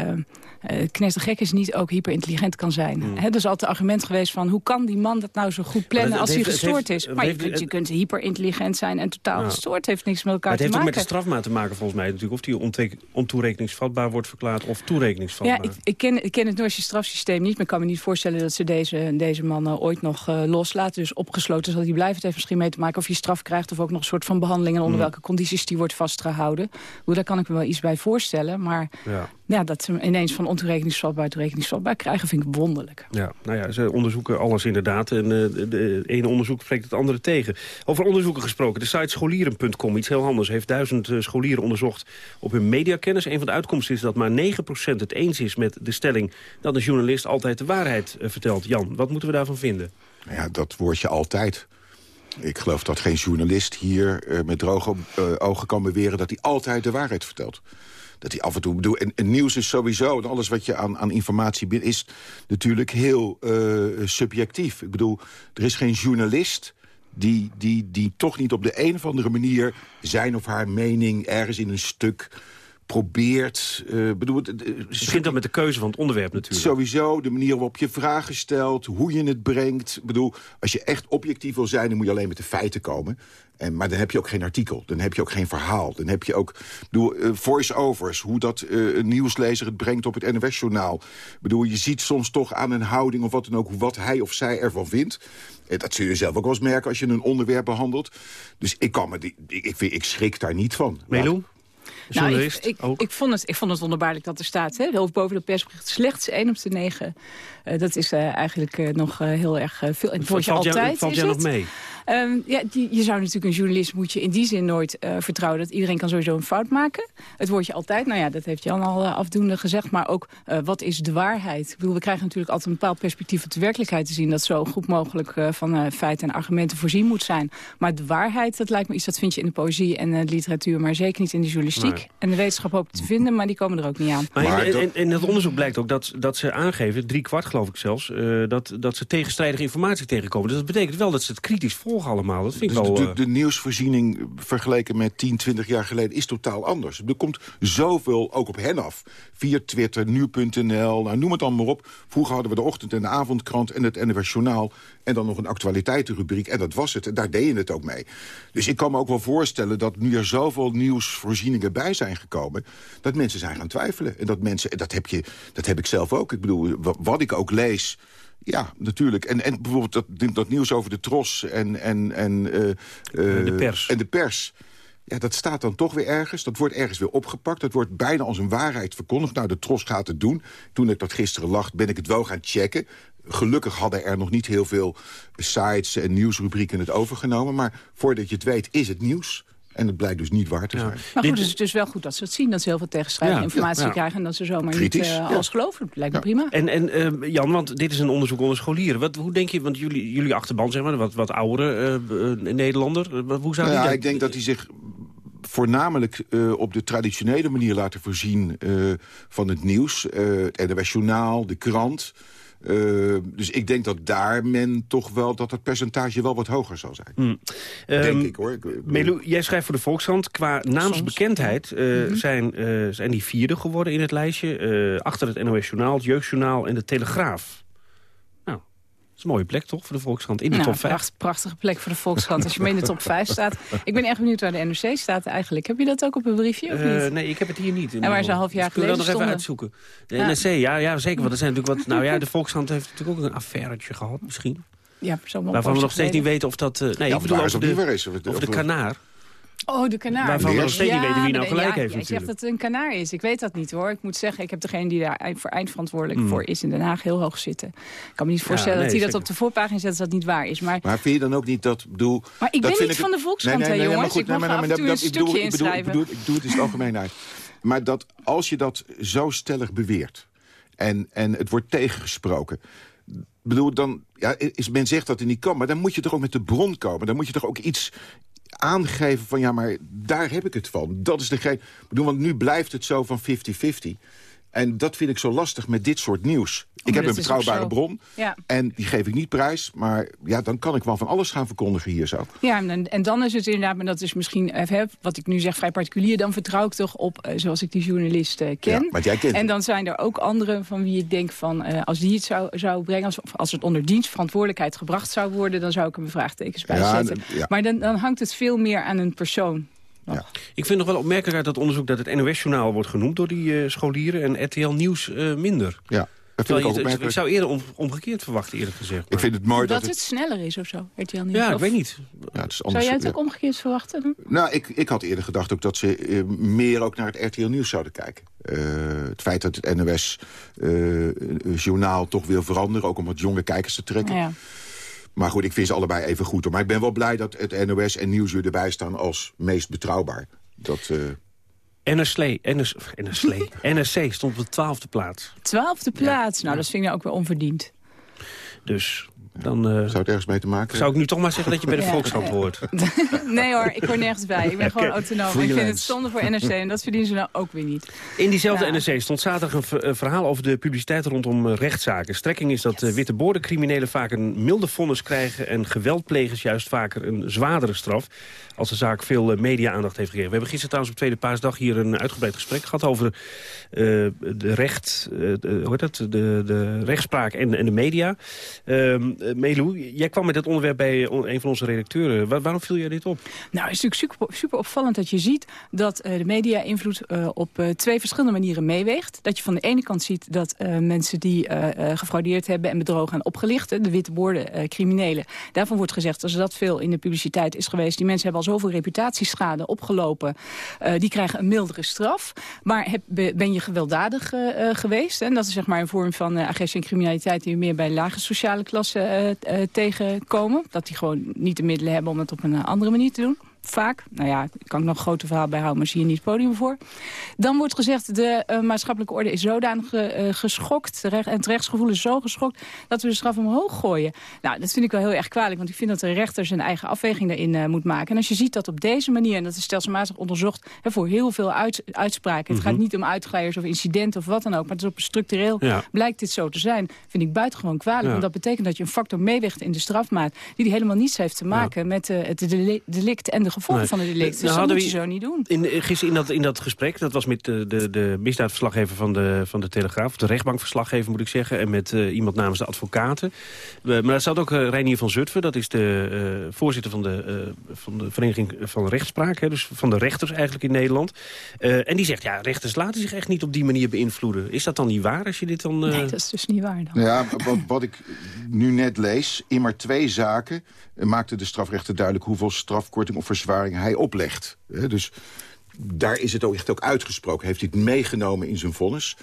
knettergek is... niet ook hyperintelligent kan zijn. Mm. He, dat is altijd het argument geweest van... hoe kan die man dat nou zo goed plannen als hij gestoord is? Maar je, kunt, je kunt hyperintelligent zijn en totaal gestoord. heeft niks met elkaar te maken. Het heeft ook met de strafmaat te maken volgens mij. Natuurlijk, of die ontoerekeningsvatbaar wordt verklaard of toerekeningsvatbaar. Ja, ik, ik, ken, ik ken het Noorse strafsysteem niet... maar ik kan me niet voorstellen dat ze deze, deze man ooit nog loslaten. Dus opgesloten zal hij blijven. Het heeft misschien mee te maken of je straf krijgt... of ook nog een soort van behandeling... en onder mm. welke condities die wordt vastgehouden. Hoe, daar kan ik me wel iets bij voorstellen. Maar ja. ja dat ze ineens van ontoerekeningsvatbaar toerekeningsvatbaar krijgen, vind ik wonderlijk. Ja, nou ja, ze onderzoeken alles inderdaad. En uh, de, ene onderzoek spreekt het andere tegen. Over onderzoeken gesproken. De site scholieren.com, iets heel anders, heeft duizend uh, scholieren onderzocht op hun mediakennis. Een van de uitkomsten is dat maar 9% het eens is met de stelling dat een journalist altijd de waarheid uh, vertelt. Jan, wat moeten we daarvan vinden? Nou ja, dat woordje altijd. Ik geloof dat geen journalist hier uh, met droge uh, ogen kan beweren... dat hij altijd de waarheid vertelt. Dat hij af en toe... Bedoel, en, nieuws is sowieso, en alles wat je aan, aan informatie bent... is natuurlijk heel uh, subjectief. Ik bedoel, er is geen journalist... Die, die, die toch niet op de een of andere manier zijn of haar mening ergens in een stuk probeert... Uh, bedoel, het begint dan met de keuze van het onderwerp natuurlijk. Sowieso, de manier waarop je vragen stelt, hoe je het brengt. Ik bedoel, als je echt objectief wil zijn, dan moet je alleen met de feiten komen. En, maar dan heb je ook geen artikel, dan heb je ook geen verhaal. Dan heb je ook bedoel, uh, voice-overs, hoe dat uh, een nieuwslezer het brengt op het NOS-journaal. bedoel, je ziet soms toch aan een houding of wat dan ook... wat hij of zij ervan vindt. Dat zul je zelf ook wel eens merken als je een onderwerp behandelt. Dus ik, kan me die, ik, ik, ik schrik daar niet van. Melou? Nou, ik, ik, ik, vond het, ik vond het wonderbaarlijk dat er staat. Hè, hoofd boven de persbericht slechts 1 op de 9. Uh, dat is uh, eigenlijk uh, nog heel erg veel. En het wordt je altijd. valt jij nog mee? Um, ja, die, je zou natuurlijk een journalist moet je in die zin nooit uh, vertrouwen... dat iedereen kan sowieso een fout maken. Het wordt je altijd, nou ja, dat heeft Jan al uh, afdoende gezegd... maar ook, uh, wat is de waarheid? Ik bedoel, we krijgen natuurlijk altijd een bepaald perspectief op de werkelijkheid te zien... dat zo goed mogelijk van feiten en argumenten voorzien moet zijn. Maar de waarheid, dat lijkt me iets, dat vind je in de poëzie en de literatuur... maar zeker niet in de journalistiek. Nee. En de wetenschap hoop te vinden, maar die komen er ook niet aan. Maar, maar in, in, in, het onderzoek blijkt ook dat, dat ze aangeven, drie kwart geloof ik zelfs... dat, dat ze tegenstrijdige informatie tegenkomen. Dus dat betekent wel dat ze het kritisch volgen allemaal. Dat vind ik dus wel, de, de, nieuwsvoorziening vergeleken met 10, 20 jaar geleden is totaal anders. Er komt zoveel ook op hen af. Via Twitter, nu.nl, nou, noem het allemaal maar op. Vroeger hadden we de ochtend- en de avondkrant en het NWS Journaal... en dan nog een actualiteitenrubriek en dat was het. En daar deed je het ook mee. Dus ik kan me ook wel voorstellen dat nu er zoveel nieuwsvoorzieningen bij zijn gekomen... dat mensen zijn gaan twijfelen. En dat mensen, dat heb, je, dat heb ik zelf ook. Ik bedoel, wat ik ook lees... Ja, natuurlijk. En, en bijvoorbeeld dat, dat nieuws over de tros en, en, en, uh, uh, de pers. En de pers. Ja, dat staat dan toch weer ergens. Dat wordt ergens weer opgepakt. Dat wordt bijna als een waarheid verkondigd. Nou, de tros gaat het doen. Toen ik dat gisteren lag, ben ik het wel gaan checken. Gelukkig hadden er nog niet heel veel sites en nieuwsrubrieken het overgenomen. Maar voordat je het weet, is het nieuws. En het blijkt dus niet waar te zijn. Ja. Maar goed, het is dus wel goed dat ze het zien. Dat ze heel veel tegenstrijdige ja, informatie ja, krijgen. En dat ze zomaar Kritisch, niet uh, alles geloven. Dat lijkt me prima. En, en uh, Jan, want dit is een onderzoek onder scholieren. Wat, hoe denk je, want jullie, jullie achterban, zeg maar, wat, wat oudere uh, Nederlander. hoe zou nou die ja, ik denk dat hij zich voornamelijk uh, op de traditionele manier laten voorzien uh, van het nieuws. Uh, het NWS Journaal, de krant. Uh, dus ik denk dat daar men toch wel, dat het percentage wel wat hoger zal zijn. Mm. Denk um, ik hoor. Melou, jij schrijft voor de Volkskrant. Qua naamsbekendheid uh, mm -hmm. zijn, uh, zijn die vierde geworden in het lijstje. achter het NOS Journaal, het Jeugdjournaal en de Telegraaf. Dat is een mooie plek toch voor de Volkskrant in de nou, top 5. Pracht, prachtige plek voor de Volkskrant als je mee in de top 5 staat. Ik ben echt benieuwd waar de NRC staat eigenlijk. Heb je dat ook op een briefje of niet? nee, ik heb het hier niet. In en waar ze een half jaar geleden dat nog even uitzoeken. De ja. NRC, ja, ja zeker. Want er zijn natuurlijk wat. Nou ja, de Volkskrant heeft natuurlijk ook een affairetje gehad misschien. Ja, zo Waarvan we nog steeds niet weten of dat... Uh, nee, ja, ik bedoel over de, is, of, over de kanaar. Oh, de kanaar. Waarvan we nog steeds niet weten wie nou gelijk ja, heeft Jij zegt dat het een kanaar is. Ik weet dat niet hoor. Ik moet zeggen, ik heb degene die daar voor eindverantwoordelijk mm. voor is in Den Haag heel hoog zitten. Ik kan me niet voorstellen ja, nee, dat hij dat op de voorpagina zet als dat niet waar is. Maar, maar vind je dan ook niet dat... Bedoel, maar ik dat ben vind niet ik, van de Volkskrant, nee, nee, nee, hè, jongens. Maar goed, ik mag af en toe een stukje inschrijven. Ik bedoel, ik doe het in het algemeen uit. Maar dat als je dat zo stellig beweert... en, en het wordt tegengesproken bedoel, dan, ja, is, men zegt dat het niet kan, maar dan moet je toch ook met de bron komen. Dan moet je toch ook iets aangeven van, ja, maar daar heb ik het van. Dat is degene, bedoel, want nu blijft het zo van 50-50. En dat vind ik zo lastig met dit soort nieuws. Ik heb een betrouwbare bron ja. en die geef ik niet prijs. Maar ja, dan kan ik wel van alles gaan verkondigen hier zo. Ja, en, en dan is het inderdaad, maar dat is misschien, eh, wat ik nu zeg vrij particulier... dan vertrouw ik toch op, uh, zoals ik die journalist uh, ken. Ja, jij kent en dan zijn er ook anderen van wie ik denk van... Uh, als die het zou, zou brengen, als, als het onder dienstverantwoordelijkheid gebracht zou worden... dan zou ik er mijn vraagtekens bij ja, zetten. Maar dan, dan hangt het veel meer aan een persoon. Ja. Ik vind nog wel opmerkelijk uit dat onderzoek dat het NOS-journaal wordt genoemd door die uh, scholieren en RTL Nieuws uh, minder. Ja. Dat vind ik, ook het, ik zou eerder om, omgekeerd verwachten, eerlijk gezegd. Maar. Ik vind het mooi dat, dat het, sneller is of zo, RTL Nieuws. Ja, of? ik weet niet. Ja, het is zou jij het ook omgekeerd verwachten? Dan? Nou, ik, ik had eerder gedacht ook dat ze uh, meer ook naar het RTL Nieuws zouden kijken. Uh, het feit dat het NOS-journaal toch wil veranderen, ook om wat jonge kijkers te trekken. Ja. Maar goed, ik vind ze allebei even goed. Maar ik ben wel blij dat het NOS en Nieuwsuur erbij staan als meest betrouwbaar. Dat... Uh, NSC, NS, NSC, NSC stond op de twaalfde plaats. Twaalfde plaats? Ja. Nou, dat vind ik nou ook wel onverdiend. Dus Dan uh, zou het ergens mee te maken Zou ik nu toch maar zeggen dat je bij de <laughs> Volkskrant hoort? <laughs> nee hoor, ik hoor nergens bij. Ik ben gewoon autonoom. Ik vind het zonde voor NRC en dat verdienen ze nou ook weer niet. In diezelfde ja. NRC stond zaterdag een verhaal over de publiciteit rondom rechtszaken. Strekking is dat yes. witte boordencriminelen vaak een milde vonnis krijgen... en geweldplegers juist vaker een zwaardere straf als de zaak veel media-aandacht heeft gekregen. We hebben gisteren trouwens op Tweede Paasdag hier een uitgebreid gesprek gehad... over uh, de, recht, uh, de, hoe heet dat? De, de rechtspraak en, en de media. Uh, Melou, jij kwam met dit onderwerp bij een van onze redacteuren. Waar, waarom viel jij dit op? Nou, het is natuurlijk super, super opvallend dat je ziet... dat de media-invloed op twee verschillende manieren meeweegt. Dat je van de ene kant ziet dat mensen die gefraudeerd hebben... en bedrogen en opgelicht, de witte woorden criminelen... daarvan wordt gezegd, als dat veel in de publiciteit is geweest... die mensen hebben al zoveel reputatieschade opgelopen... Die krijgen een mildere straf. Maar heb, ben je gewelddadig geweest? En dat is zeg maar een vorm van agressie en criminaliteit... die meer bij lage sociale klassen tegenkomen. Dat die gewoon niet de middelen hebben om het op een andere manier te doen vaak. Nou ja, kan ik nog een grote verhaal bijhouden, maar zie je niet het podium voor. Dan wordt gezegd, de uh, maatschappelijke orde is zodanig uh, geschokt... en het rechtsgevoel is zo geschokt dat we de straf omhoog gooien. Nou, dat vind ik wel heel erg kwalijk, want ik vind dat de rechter zijn eigen afweging daarin uh, moet maken. En als je ziet dat op deze manier, en dat is stelselmatig onderzocht... Hè, voor heel veel uit, uitspraken, mm -hmm. het gaat niet om uitglijders of incidenten of wat dan ook... maar het is op structureel ja. blijkt dit zo te zijn, vind ik buitengewoon kwalijk. Ja. Want dat betekent dat je een factor meeweegt in de strafmaat... die, die helemaal niets heeft te maken ja. met het delict en de gevolgen nee. van het delict. Dus nou, dat moet je zo niet doen. In, gisteren in dat, in dat gesprek, dat was met de, de, de misdaadverslaggever van de, van de Telegraaf... de rechtbankverslaggever moet ik zeggen... en met uh, iemand namens de advocaten. Uh, maar daar zat ook uh, Reinier van Zutphen, dat is de voorzitter van de, van de Vereniging van Rechtspraak... Hè, dus van de rechters eigenlijk in Nederland. en die zegt, ja, rechters laten zich echt niet op die manier beïnvloeden. Is dat dan niet waar als je dit dan... Nee, dat is dus niet waar dan. Ja, wat, wat ik nu net lees, in maar twee zaken... maakte de strafrechter duidelijk hoeveel strafkorting of verzwaring hij oplegt. Dus daar is het ook echt ook uitgesproken. Heeft hij het meegenomen in zijn vonnis.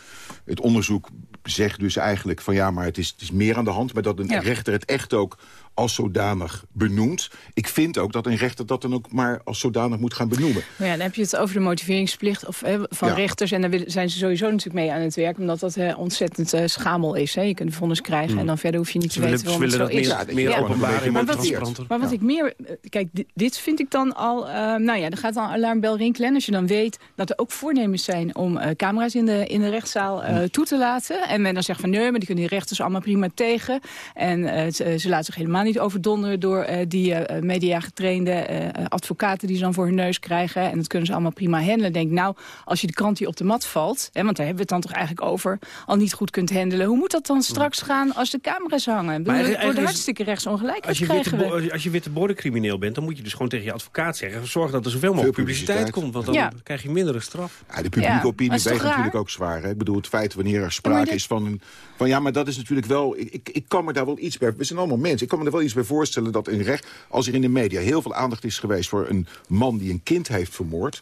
Het onderzoek zegt dus eigenlijk van ja, maar het is, het is meer aan de hand... maar dat een ja. rechter het echt ook als zodanig benoemt. Ik vind ook dat een rechter dat dan ook maar als zodanig moet gaan benoemen. Maar ja, dan heb je het over de motiveringsplicht of, eh, van ja. rechters. En daar zijn ze sowieso natuurlijk mee aan het werk. Omdat dat eh, ontzettend uh, schamel is. Hè. Je kunt vonnis krijgen mm. en dan verder hoef je niet te weten waarom het zo dat is. Meer, meer ja. openbaar maar wat, maar wat ik meer... Kijk, dit, dit, vind ik dan al... nou ja, er gaat dan een alarmbel rinkelen. En als je dan weet dat er ook voornemens zijn om camera's in de, in de rechtszaal mm. toe te laten. En men dan zegt van nee, maar die kunnen die rechters allemaal prima tegen. En ze, ze laten zich helemaal niet overdonderen door uh, die uh, media getrainde uh, advocaten die ze dan voor hun neus krijgen. En dat kunnen ze allemaal prima handelen. Denk nou, als je de krant die op de mat valt, hè, want daar hebben we het dan toch eigenlijk over, al niet goed kunt handelen. Hoe moet dat dan straks gaan als de camera's hangen? Maar het wordt hartstikke rechtsongelijkheid als je witte, we. Als je witte bordencrimineel bent, dan moet je dus gewoon tegen je advocaat zeggen, zorg dat er zoveel mogelijk publiciteit, publiciteit, komt, want dan ja. krijg je mindere straf. Ja, de publieke ja, opinie weegt natuurlijk ook zwaar. Hè? Ik bedoel, het feit wanneer er sprake is van een... Van ja, maar dat is natuurlijk wel... Ik, ik, kan me daar wel iets bij... We zijn allemaal mensen. Ik kan me er wel iets bij voorstellen dat een recht... als er in de media heel veel aandacht is geweest voor een man die een kind heeft vermoord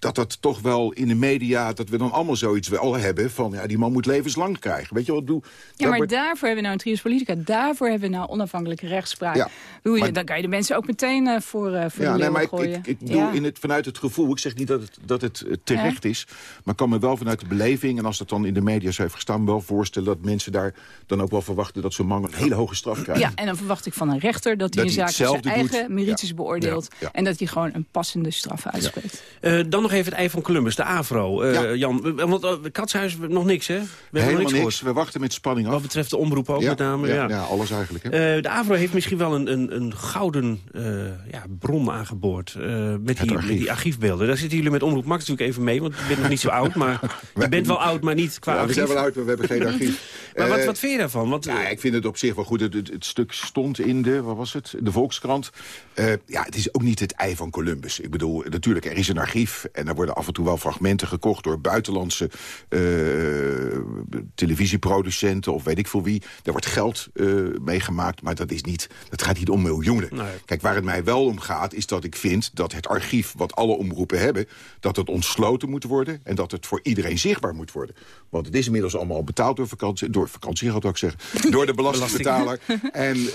dat dat toch wel in de media... dat we dan allemaal zoiets wel hebben van... ja, die man moet levenslang krijgen. Weet je wat doe? Ja, maar wordt... daarvoor hebben we nou een trias politica. Daarvoor hebben we nou onafhankelijke rechtspraak. Ja, je, maar... Dan kan je de mensen ook meteen uh, voor, uh, voor ja, de nee, maar gooien. Ik, ik, ja. in het, vanuit het gevoel... ik zeg niet dat het, dat het uh, terecht ja. is... maar ik kan me wel vanuit de beleving... en als dat dan in de media zo heeft gestaan... wel voorstellen dat mensen daar dan ook wel verwachten... dat zo'n man een hele hoge straf krijgt. Ja, en dan verwacht ik van een rechter... dat hij een zaak zijn eigen merites beoordeelt... en dat hij gewoon een passende straf uitspreekt. dan nog even het ei van Columbus. De AVRO, uh, ja. Jan. Want uh, Katshuis, nog niks, hè? We hebben niks, niks. We wachten met spanning af. Wat betreft de omroep ook ja, met name. Ja, ja. alles eigenlijk. Hè? Uh, de AVRO heeft misschien wel een, een, een gouden ja, bron aangeboord. met, die, met die archiefbeelden. Daar zitten jullie met Omroep Max natuurlijk even mee. Want je bent nog niet zo <laughs> oud. Maar je bent wel oud, maar niet qua archief. We zijn wel oud, maar we hebben geen archief. <laughs> maar wat, wat vind je daarvan? Want, ja, ik vind het op zich wel goed. Het, het, het stuk stond in de, wat was het? De Volkskrant. ja, het is ook niet het ei van Columbus. Ik bedoel, natuurlijk, er is een archief. En er worden af en toe wel fragmenten gekocht door buitenlandse uh, televisieproducenten of weet ik veel wie. Er wordt geld uh, meegemaakt, maar dat, is niet, dat gaat niet om miljoenen. Nee. Kijk, waar het mij wel om gaat, is dat ik vind dat het archief wat alle omroepen hebben, dat het ontsloten moet worden en dat het voor iedereen zichtbaar moet worden. Want het is inmiddels allemaal betaald door vakantie, door vakantiegeld ook zeggen, <laughs> door de belastingbetaler. en uh,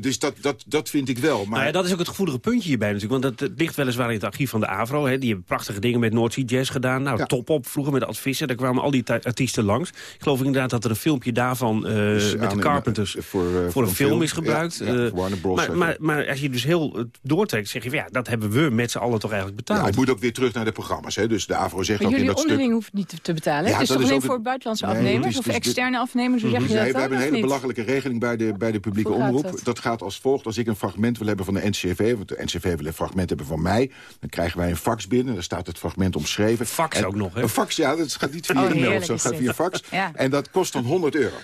dus dat, dat, dat vind ik wel. Maar... Nou ja, dat is ook het gevoelige puntje hierbij natuurlijk, want dat ligt weliswaar in het archief van de AVRO. Hè, die hebben prachtige dingen met Noordzee Jazz gedaan. Nou, top op vroeger met de advissen. Daar kwamen al die artiesten langs. Ik geloof inderdaad dat er een filmpje daarvan met de Carpenters voor, voor, een film, is gebruikt. Warner Bros. Maar, maar, maar, als je dus heel doortrekt, zeg je ja, dat hebben we met z'n allen toch eigenlijk betaald. Ja, het moet ook weer terug naar de programma's. Hè? Dus de AVRO zegt maar ook in dat onderling stuk... hoeft niet te betalen. Ja, het is toch alleen voor buitenlandse afnemers of externe afnemers? Hoe zeg je nee, dat we hebben een hele belachelijke regeling bij de, bij de publieke omroep. Dat? gaat als volgt. Als ik een fragment wil hebben van de NCV... want de NCV wil een fragment hebben van mij... dan krijgen wij een fax binnen. Daar staat het fragment omschreven. Fax ook nog, hè? Een fax, ja. Dat gaat niet via oh, de mail. Dat gaat via fax. En dat kost dan 100 euro.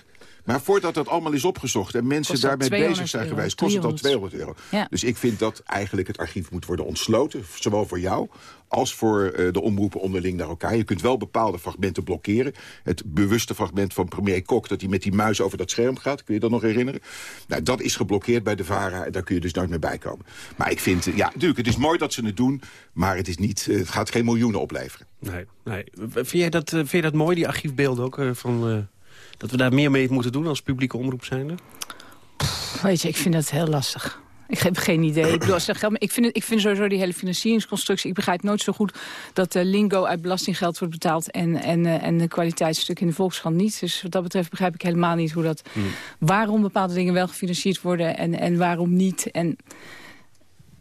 Maar voordat dat allemaal is opgezocht en mensen daarmee bezig zijn geweest... kost het al 200 euro. Dus ik vind dat eigenlijk het archief moet worden ontsloten. Zowel voor jou als voor uh, de omroepen onderling naar elkaar. Je kunt wel bepaalde fragmenten blokkeren. Het bewuste fragment van premier Kok... dat hij met die muis over dat scherm gaat. Kun je dat nog herinneren? Nou, dat is geblokkeerd bij de VARA. En daar kun je dus nooit meer bij komen. Maar ik vind, ja, natuurlijk, het is mooi dat ze het doen... maar het, is niet, het gaat geen miljoenen opleveren. Nee, nee. Vind, jij dat, vind jij dat mooi, die archiefbeelden ook? van, dat we daar meer mee moeten doen als publieke omroep zijnde? Weet je, ik vind dat heel lastig. Ik heb geen idee. Ik, bedoel, geld, ik, vind het, ik vind sowieso die hele financieringsconstructie... ik begrijp nooit zo goed dat uh, lingo uit belastinggeld wordt betaald... en, en, uh, en de kwaliteitsstuk in de Volkskrant niet. Dus wat dat betreft begrijp ik helemaal niet hoe dat... Hmm. waarom bepaalde dingen wel gefinancierd worden en, en waarom niet. En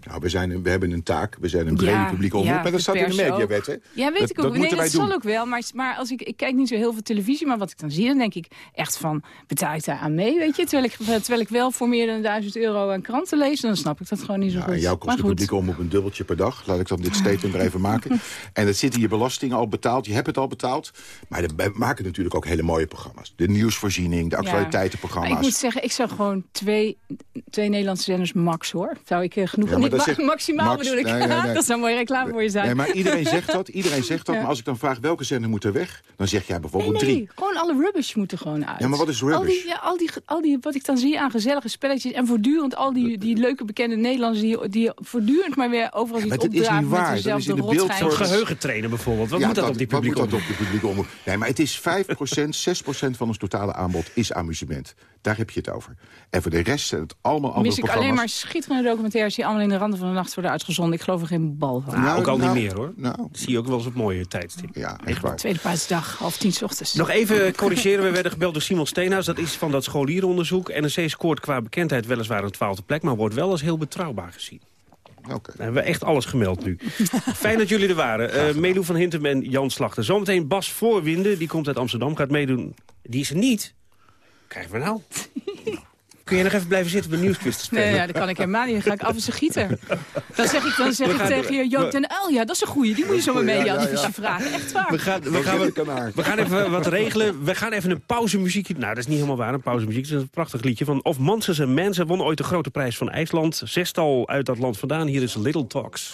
nou, we, zijn we hebben een taak, we zijn een brede ja, publieke omroep. Ja, maar dat staat in de mediawet, hè? Ja, weet dat, ik ook. Dat nee, dat zal ook wel. Maar, maar als ik, ik kijk niet zo heel veel televisie, maar wat ik dan zie... dan denk ik echt van, betaal ik daar aan mee, weet je? Terwijl ik, terwijl ik wel voor meer dan 1000 euro aan kranten lees... dan snap ik dat gewoon niet zo ja, goed. Jouw kost de publieke omroep een dubbeltje per dag. Laat ik dan dit statement er even maken. <laughs> En dat zit in je belastingen al betaald. Je hebt het al betaald. Maar we maken natuurlijk ook hele mooie programma's. De nieuwsvoorziening, de actualiteitenprogramma's. Ik moet zeggen, ik zou gewoon twee, twee Nederlandse zenders max, hoor. Zou ik uh, genoeg... Ja, niet, <laughs> maximaal bedoel ik. <laughs> dat zou een mooie reclame voor je zijn. Nee, maar iedereen zegt dat. Iedereen zegt dat. <laughs> Maar als ik dan vraag welke zender moet er weg, dan zeg jij bijvoorbeeld nee, nee, drie. Gewoon alle rubbish moeten gewoon uit. Ja, maar wat is rubbish? Al die, ja, al die, al die, wat ik dan zie aan gezellige spelletjes en voortdurend al die, die leuke bekende Nederlanders die, die voortdurend maar weer overal iets opdragen. Dat is niet waar. Dat is in de beeld voor geheugen trainen bijvoorbeeld. Wat moet dat, op die publieke Wat moet dat op de publieke omroep? Nee, maar het is 5%, 6% van ons totale aanbod is amusement. Daar heb je het over. En voor de rest zijn het allemaal andere Mis ik alleen maar schitterende documentaires... die allemaal in de randen van de nacht worden uitgezonden. Ik geloof er geen bal van. Nou, ook al niet meer, hoor. Nou. Dat zie je ook wel eens op mooie tijdstip. Ja, echt waar. Tweede paasdag, half tien ochtends. Nog even <laughs> corrigeren. We werden gebeld door Simon Steenhuis. Dat is van dat scholierenonderzoek. NRC scoort qua bekendheid weliswaar een twaalfde plek... maar wordt wel als heel betrouwbaar gezien. Oké. Okay. We hebben echt alles gemeld nu. <laughs> Fijn dat jullie er waren. Uh, Melu van Hintem en Jan Slachter. Zometeen Bas Voorwinden, die komt uit Amsterdam, gaat meedoen. Die is er niet. Krijgen we nou? Kun je nog even blijven zitten bij nieuwsquiz te spelen? Nee, ja, dat kan ik helemaal niet. Dan ga ik af en toe gieten. Dan zeg ik, dan zeg ik tegen je, Joop en El, ja, dat is een goeie. Die moet je zo maar mee, Jan, die ja, vragen. Echt waar. We gaan, we, gaan, we, we gaan even wat regelen. We gaan even een pauzemuziekje... Nou, dat is niet helemaal waar, een pauzemuziek. Dat is een prachtig liedje van Of Monsters en Mensen. Won ooit de grote prijs van IJsland. Zestal uit dat land vandaan. Hier is Little Talks.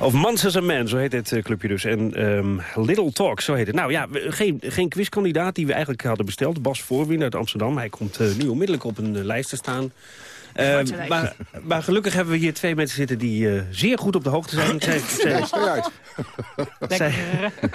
Of Monsters and Men, zo heet het eh, clubje dus. En ehm, Little Talk, zo heet het. Nou ja, geen, geen quizkandidaat die we eigenlijk hadden besteld. Bas Voorwien uit Amsterdam. Hij komt eh, nu onmiddellijk op een eh, lijst te staan. Ehm, maar, maar gelukkig hebben we hier twee mensen zitten die eh, zeer goed op de hoogte zijn. <laughs> Zij, zij, <laughs> zij,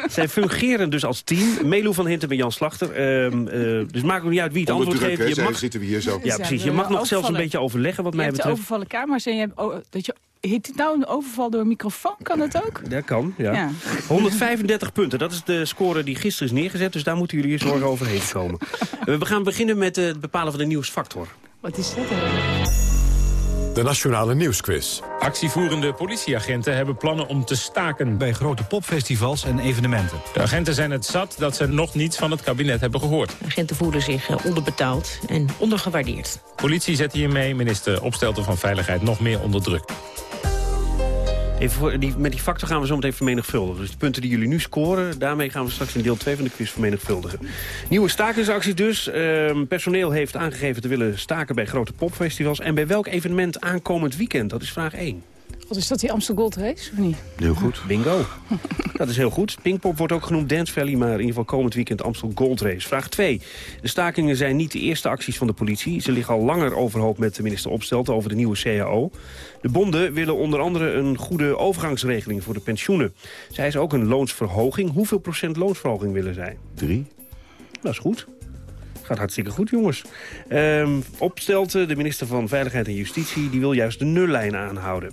zij fungeren dus als team. Melo van Hintem en Jan Slachter. Ehm, eh, dus maakt ook niet uit wie het Onder antwoord druk, geeft. Je mag, zitten we hier zo. Ja, precies. Je mag nog zelfs een beetje overleggen wat je mij hebt de betreft. overvallen kamers en je hebt... oh, dat je, heet dit nou een overval door een microfoon? Kan dat ook? Dat kan, ja. Ja. 135 punten, dat is de score die gisteren is neergezet. Dus daar moeten jullie zorgen overheen komen. <laughs> We gaan beginnen met eh, het bepalen van de nieuwsfactor. Wat is dat dan? De Nationale Nieuwsquiz. Actievoerende politieagenten hebben plannen om te staken. Bij grote popfestivals en evenementen. De agenten zijn het zat dat ze nog niets van het kabinet hebben gehoord. Agenten voelen zich eh, onderbetaald en ondergewaardeerd. Politie zet hiermee minister Opstelten van Veiligheid nog meer onder druk. Even die, met die factor gaan we zo meteen vermenigvuldigen. Dus de punten die jullie nu scoren, daarmee gaan we straks in deel 2 van de quiz vermenigvuldigen. Nieuwe stakingsactie dus. Ehm, personeel heeft aangegeven te willen staken bij grote popfestivals. En bij welk evenement aankomend weekend? Dat is vraag 1. Wat is dat, die Amsterdam Gold Race, of niet? Heel goed. Bingo. <laughs> Dat is heel goed. Pinkpop wordt ook genoemd Dance Valley, maar in ieder geval komend weekend Amstel Gold Race. Vraag 2. De stakingen zijn niet de eerste acties van de politie. Ze liggen al langer overhoop met de minister Opstelten over de nieuwe CAO. De bonden willen onder andere een goede overgangsregeling voor de pensioenen. Zij is ook een loonsverhoging. Hoeveel procent loonsverhoging willen zij? Drie. Dat is goed. Gaat hartstikke goed, jongens. Ehm, Opstelten, de minister van Veiligheid en Justitie... die wil juist de nullijn aanhouden.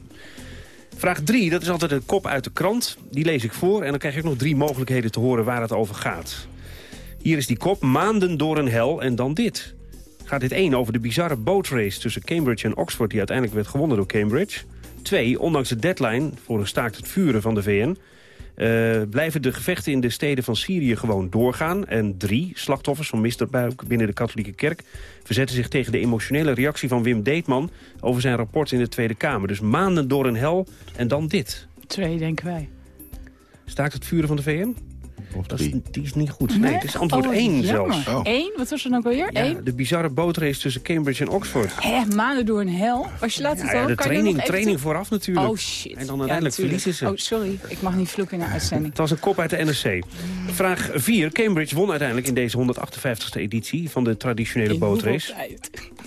Vraag 3, dat is altijd een kop uit de krant. Die lees ik voor en dan krijg ook nog drie mogelijkheden te horen waar het over gaat. Hier is die kop, maanden door een hel en dan dit. Gaat dit 1 over de bizarre bootrace tussen Cambridge en Oxford... die uiteindelijk werd gewonnen door Cambridge. 2, ondanks de deadline voor een staakt het vuren van de VN... eh, blijven de gevechten in de steden van Syrië gewoon doorgaan. En drie, slachtoffers van misbruik binnen de katholieke kerk... verzetten zich tegen de emotionele reactie van Wim Deetman... over zijn rapport in de Tweede Kamer. Dus maanden door een hel en dan dit. Twee, denken wij. Staakt het vuren van de VN? Of Dat is, die is niet goed. Nee, het is antwoord Oh, 1 jammer. zelfs. Eén? Wat was er nou alweer? Ja, Eén? de bizarre bootrace tussen Cambridge en Oxford. Hè, maanden door een hel? Was je laat het Ja, de Kan training, training toe- vooraf natuurlijk. Oh shit. En dan uiteindelijk verliezen ze. Oh, sorry. Ik mag niet vloeken in de uitzending. Het was een kop uit de NRC. Vraag 4. Cambridge won uiteindelijk in deze 158e editie van de traditionele bootrace.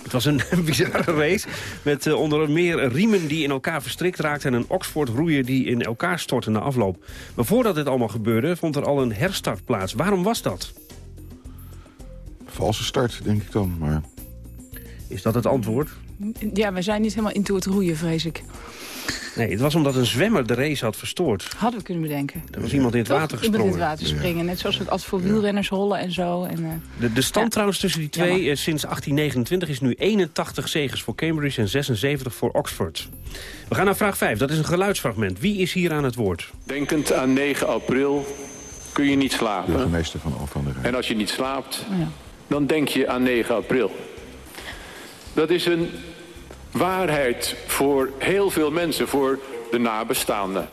Het was een <laughs> bizarre race met eh, onder meer riemen die in elkaar verstrikt raakten... en een Oxford-roeier die in elkaar stortte na afloop. Maar voordat dit allemaal gebeurde, vond er al een herstart plaats. Waarom was dat? Valse start, denk ik dan. Maar Is dat het antwoord? Ja, we zijn niet helemaal into het roeien, vrees ik. Nee, het was omdat een zwemmer de race had verstoord. Hadden we kunnen bedenken. Er was iemand in het Toch? water Iemand in gesprongen. het water springen. Net zoals we het altijd voor wielrenners rollen en zo. En, eh, De, de stand trouwens tussen die twee eh, sinds 1829 is nu 81 zegens voor Cambridge en 76 voor Oxford. We gaan naar vraag 5. Dat is een geluidsfragment. Wie is hier aan het woord? Denkend aan 9 april kun je niet slapen. burgemeester van van der Rijn. En als je niet slaapt, dan denk je aan 9 april. Dat is een waarheid voor heel veel mensen, voor de nabestaanden.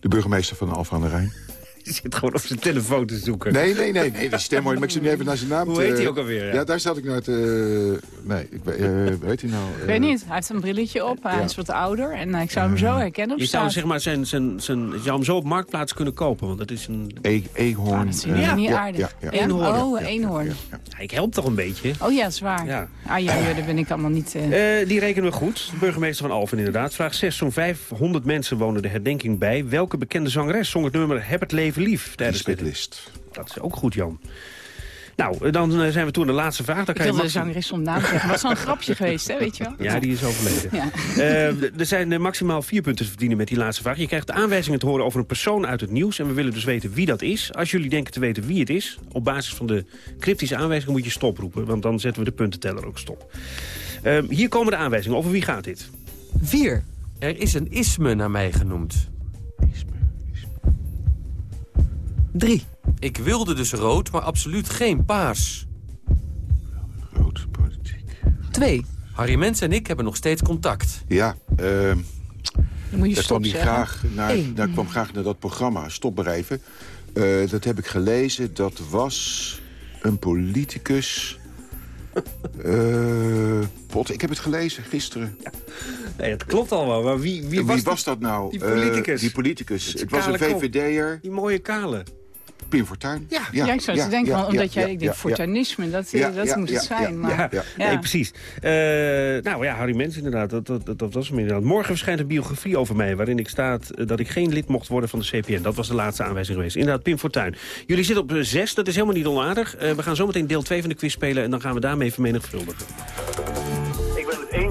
De burgemeester van Al van der Rijn. Zit gewoon op zijn telefoon te zoeken. Nee, nee, nee, nee, de stem hoor. Maar ik zit nu even naar zijn naam. Hoe te- heet hij ook alweer, ja? Ja, daar zat ik naar te... Nee, ik weet, eh, weet hij nou? ik weet niet, hij heeft een brilletje op. Hij ja. is wat ouder. En eh, ik zou hem zo herkennen op Je zou, zeg maar, zijn, zijn, zijn, je zou hem zo op Marktplaats kunnen kopen. Want dat is een... E Eekhoorn. Dat vind ik eh, niet ja, aardig. Ja, ja. Ja? Eenhoorn. Oh, eenhoorn. Ja, ik help toch een beetje. Oh ja, dat is waar. Ja. Ah ja, ja, daar ben ik allemaal niet... eh, Eh, die rekenen we goed. De burgemeester van Alphen inderdaad. Vraag 6. Zo'n 500 mensen wonen de herdenking bij. Welke bekende zangeres zong het nummer Heb het leven lief? Tijdens de... List. Dat is ook goed, Jan. Nou, eh, dan eh, zijn we toe aan de laatste vraag. Dan ik kan je wilde de zangeres zonder naam zeggen. was zo'n grapje <laughs> geweest, hè, weet je wel? Ja, die is overleden. <laughs> Ja. Eh, er zijn maximaal vier punten te verdienen met die laatste vraag. Je krijgt de aanwijzingen te horen over een persoon uit het nieuws. En we willen dus weten wie dat is. Als jullie denken te weten wie het is... op basis van de cryptische aanwijzingen moet je stop roepen. Want dan zetten we de puntenteller ook stop. Eh, hier komen de aanwijzingen. Over wie gaat dit? 4. Er is een isme naar mij genoemd. 3. Ik wilde dus rood, maar absoluut geen paars. Rood politiek. 2. Harry Mens en ik hebben nog steeds contact. Ja, ehm Dan moet je daar kwam, zeggen. graag naar, Eén. daar kwam graag naar dat programma, Stopbedrijven. Eh, dat heb ik gelezen. Dat was een politicus <laughs> Eh, pot, ik heb het gelezen gisteren. Nee, het klopt allemaal, maar wie, wie, Wie was, was, dat nou? Die Eh, politicus. die politicus. Met Het was een. VVD'er. Die mooie kale. Pim Fortuyn. Ja, ja, ik zou het denken, ja, want omdat ja, jij, ja, ik denk, ja, fortuinisme, dat, eh, Ja, dat ja, moet ja, het zijn. ja, maar, Ja, ja. Nee, precies. Eh, nou ja, Harry Mens inderdaad, dat, dat, dat, dat was hem inderdaad. Morgen verschijnt een biografie over mij... waarin ik staat eh, dat ik geen lid mocht worden van de CPN. Dat was de laatste aanwijzing geweest. Inderdaad, Pim Fortuyn. Jullie zitten op 6, dat is helemaal niet onaardig. Eh, we gaan zometeen deel 2 van de quiz spelen... en dan gaan we daarmee vermenigvuldigen.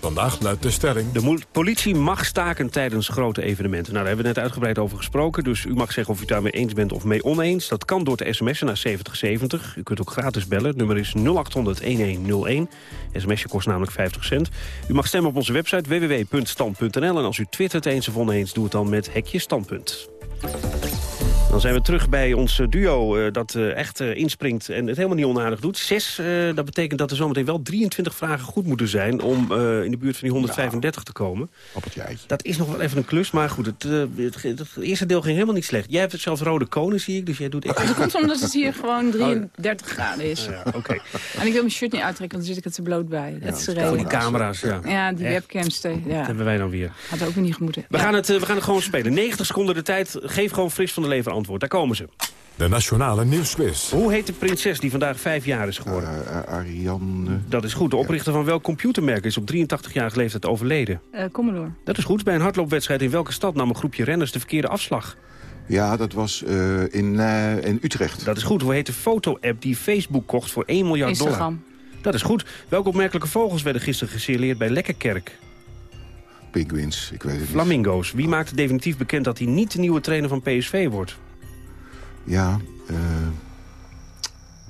Vandaag luidt de stelling... De politie mag staken tijdens grote evenementen. Nou, daar hebben we net uitgebreid over gesproken. Dus u mag zeggen of u daarmee eens bent of mee oneens. Dat kan door te sms'en naar 7070. U kunt ook gratis bellen. Het nummer is 0800-1101. SMS'je kost namelijk 50 cent. U mag stemmen op onze website www.stand.nl. En als u twittert eens of oneens, doe het dan met hekje standpunt. Dan zijn we terug bij ons eh, duo eh, dat eh, echt eh, inspringt en het helemaal niet onaardig doet. Zes, eh, dat betekent dat er zometeen wel 23 vragen goed moeten zijn... om eh, in de buurt van die 135 te komen. Op het eitje. Dat is nog wel even een klus, maar goed, het, eh, het, het eerste deel ging helemaal niet slecht. Jij hebt het zelfs rode konen, zie ik, dus jij doet... <laughs> Dat komt omdat het hier gewoon 33 graden is. Oh, Ja, oké. En ik wil mijn shirt niet uittrekken, want dan zit ik het te bloot bij. Dat is de Voor reden. die camera's, ja. Ja, die Echt. webcams. Ja. Dat hebben wij dan weer. Had ook weer niet gemoeten. We, gaan het, we gaan het gewoon spelen. 90 seconden de tijd. Geef gewoon fris van de lever antwoord. Daar komen ze. De Nationale Nieuwsquiz. Hoe heet de prinses die vandaag vijf jaar is geworden? Eh, Ariane... Dat is goed. De oprichter van welk computermerk is op 83-jarige leeftijd overleden? Eh, Commodore. Dat is goed. Bij een hardloopwedstrijd in welke stad nam een groepje renners de verkeerde afslag? Ja, dat was eh, in, eh, in Utrecht. Dat is goed. Hoe heet de foto-app die Facebook kocht voor 1 miljard dollar? Instagram. Dat is goed. Welke opmerkelijke vogels werden gisteren gesignaleerd bij Lekkerkerk? Penguins, ik weet het niet. Flamingo's. Wie maakte definitief bekend dat hij niet de nieuwe trainer van PSV wordt? Ja, eh,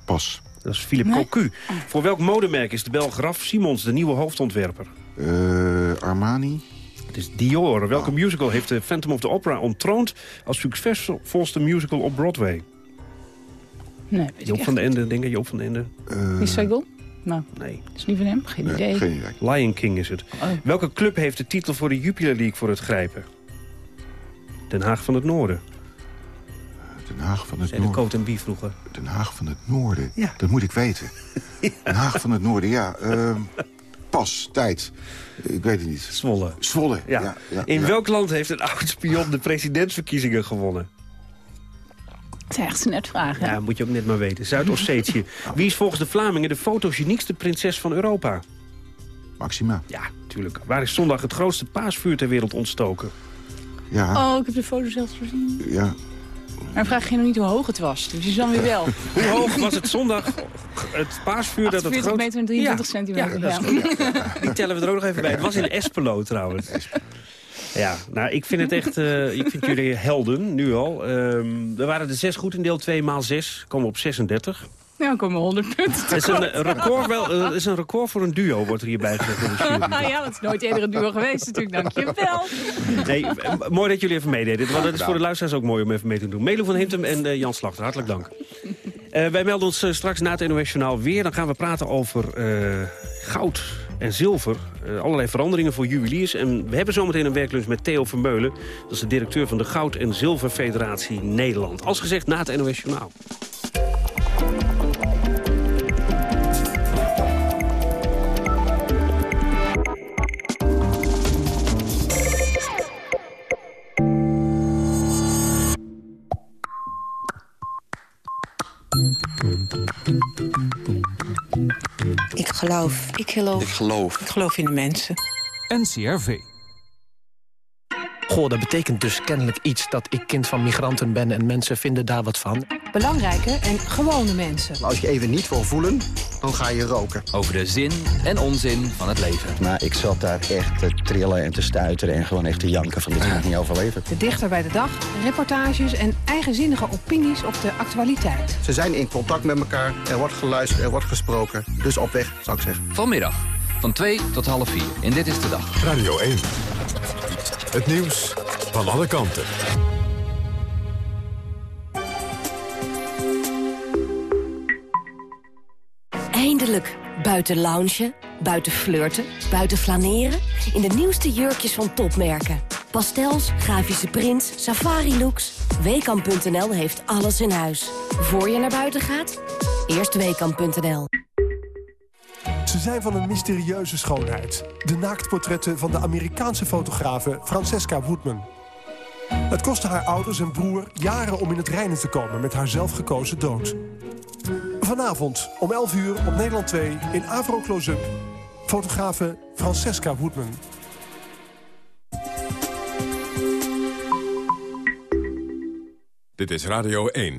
pas. Dat is Philippe Cocu. Voor welk modemerk is de Belg Raf Simons de nieuwe hoofdontwerper? Eh, Armani. Het is Dior. Welke musical heeft de Phantom of the Opera ontroond... als succesvolste musical op Broadway? Nee, Joop van den Ende, denk ik. Joop van den Ende. Eh, Is Segal? Nou, Nee. is niet van hem? Geen idee. Lion King is het. Oh. Welke club heeft de titel voor de Jupiler League voor het grijpen? Den Haag van het Noorden. Den Haag van het de Noorden. En Bie vroeger. Den Haag van het Noorden. Ja. Dat moet ik weten. <laughs> Den Haag van het Noorden, ja. eh, pas, tijd. Ik weet het niet. Zwolle. Zwolle, Ja. ja. ja, In ja. welk land heeft een oud spion de presidentsverkiezingen gewonnen? <laughs> Echt net vragen. Ja, moet je ook net maar weten. Zuid-Ossetië. Wie is volgens de Vlamingen de fotogeniekste prinses van Europa? Maxima. Ja, natuurlijk. Waar is zondag het grootste paasvuur ter wereld ontstoken? Ja, Oh, ik heb de foto zelfs gezien. ja. Maar vraag ging nog niet hoe hoog het was. Dus is dan weer wel. <laughs> Hoe hoog was het zondag het paasvuur dat het 48 groot... meter en 23 Ja, centimeter. Ja, dat is goed. <laughs> Die tellen we er ook nog even bij. Het was in Espelo trouwens. Ja, nou, ik vind het echt... eh, ik vind jullie helden, nu al. Ehm er waren er zes goed in deel 2 maal 6. Komen we op 36. Nou, komen 100 punten. Het is een record, wel, eh, het is een record voor een duo, wordt er hierbij gezegd. de jury. <laughs> ja, het is nooit eerder een duo geweest natuurlijk. Dankjewel. Nee, eh, mooi dat jullie even meededen. Want dat is voor de luisteraars ook mooi om even mee te doen. Melo van Hintem en eh, Jan Slachter, hartelijk dank. Wij melden ons straks na het NOS Journaal weer. Dan gaan we praten over goud en zilver. Eh, allerlei veranderingen voor juweliers. En we hebben zometeen een werklunch met Theo Vermeulen. Dat is de directeur van de Goud- en Zilverfederatie Nederland. Als gezegd na het NOS Journaal. Geloof. Ik geloof. Ik geloof. Ik geloof in de mensen. NCRV. Goh, dat betekent dus kennelijk iets dat ik kind van migranten ben... en mensen vinden daar wat van. Belangrijke en gewone mensen. Als je even niet wil voelen, dan ga je roken. Over de zin en onzin van het leven. Maar ik zat daar echt te trillen en te stuiteren en gewoon echt te janken van dit ga ik niet overleven. De dichter bij de dag, reportages en eigenzinnige opinies op de actualiteit. Ze zijn in contact met elkaar, er wordt geluisterd, er wordt gesproken. Dus op weg, zou ik zeggen. Vanmiddag van 2 tot half 4. En dit is de dag. Radio 1. Het nieuws van alle kanten. Eindelijk, Buiten loungen, buiten flirten, buiten flaneren. In de nieuwste jurkjes van topmerken. Pastels, grafische prints, safari-looks. Weekamp.nl heeft alles in huis. Voor je naar buiten gaat, eerst Weekamp.nl. Ze zijn van een mysterieuze schoonheid. De naaktportretten van de Amerikaanse fotografe Francesca Woodman. Het kostte haar ouders en broer jaren om in het reinen te komen met haar zelfgekozen dood. Vanavond om 11 uur op Nederland 2 in Avro Close-up. Fotografe Francesca Woodman. Dit is Radio 1.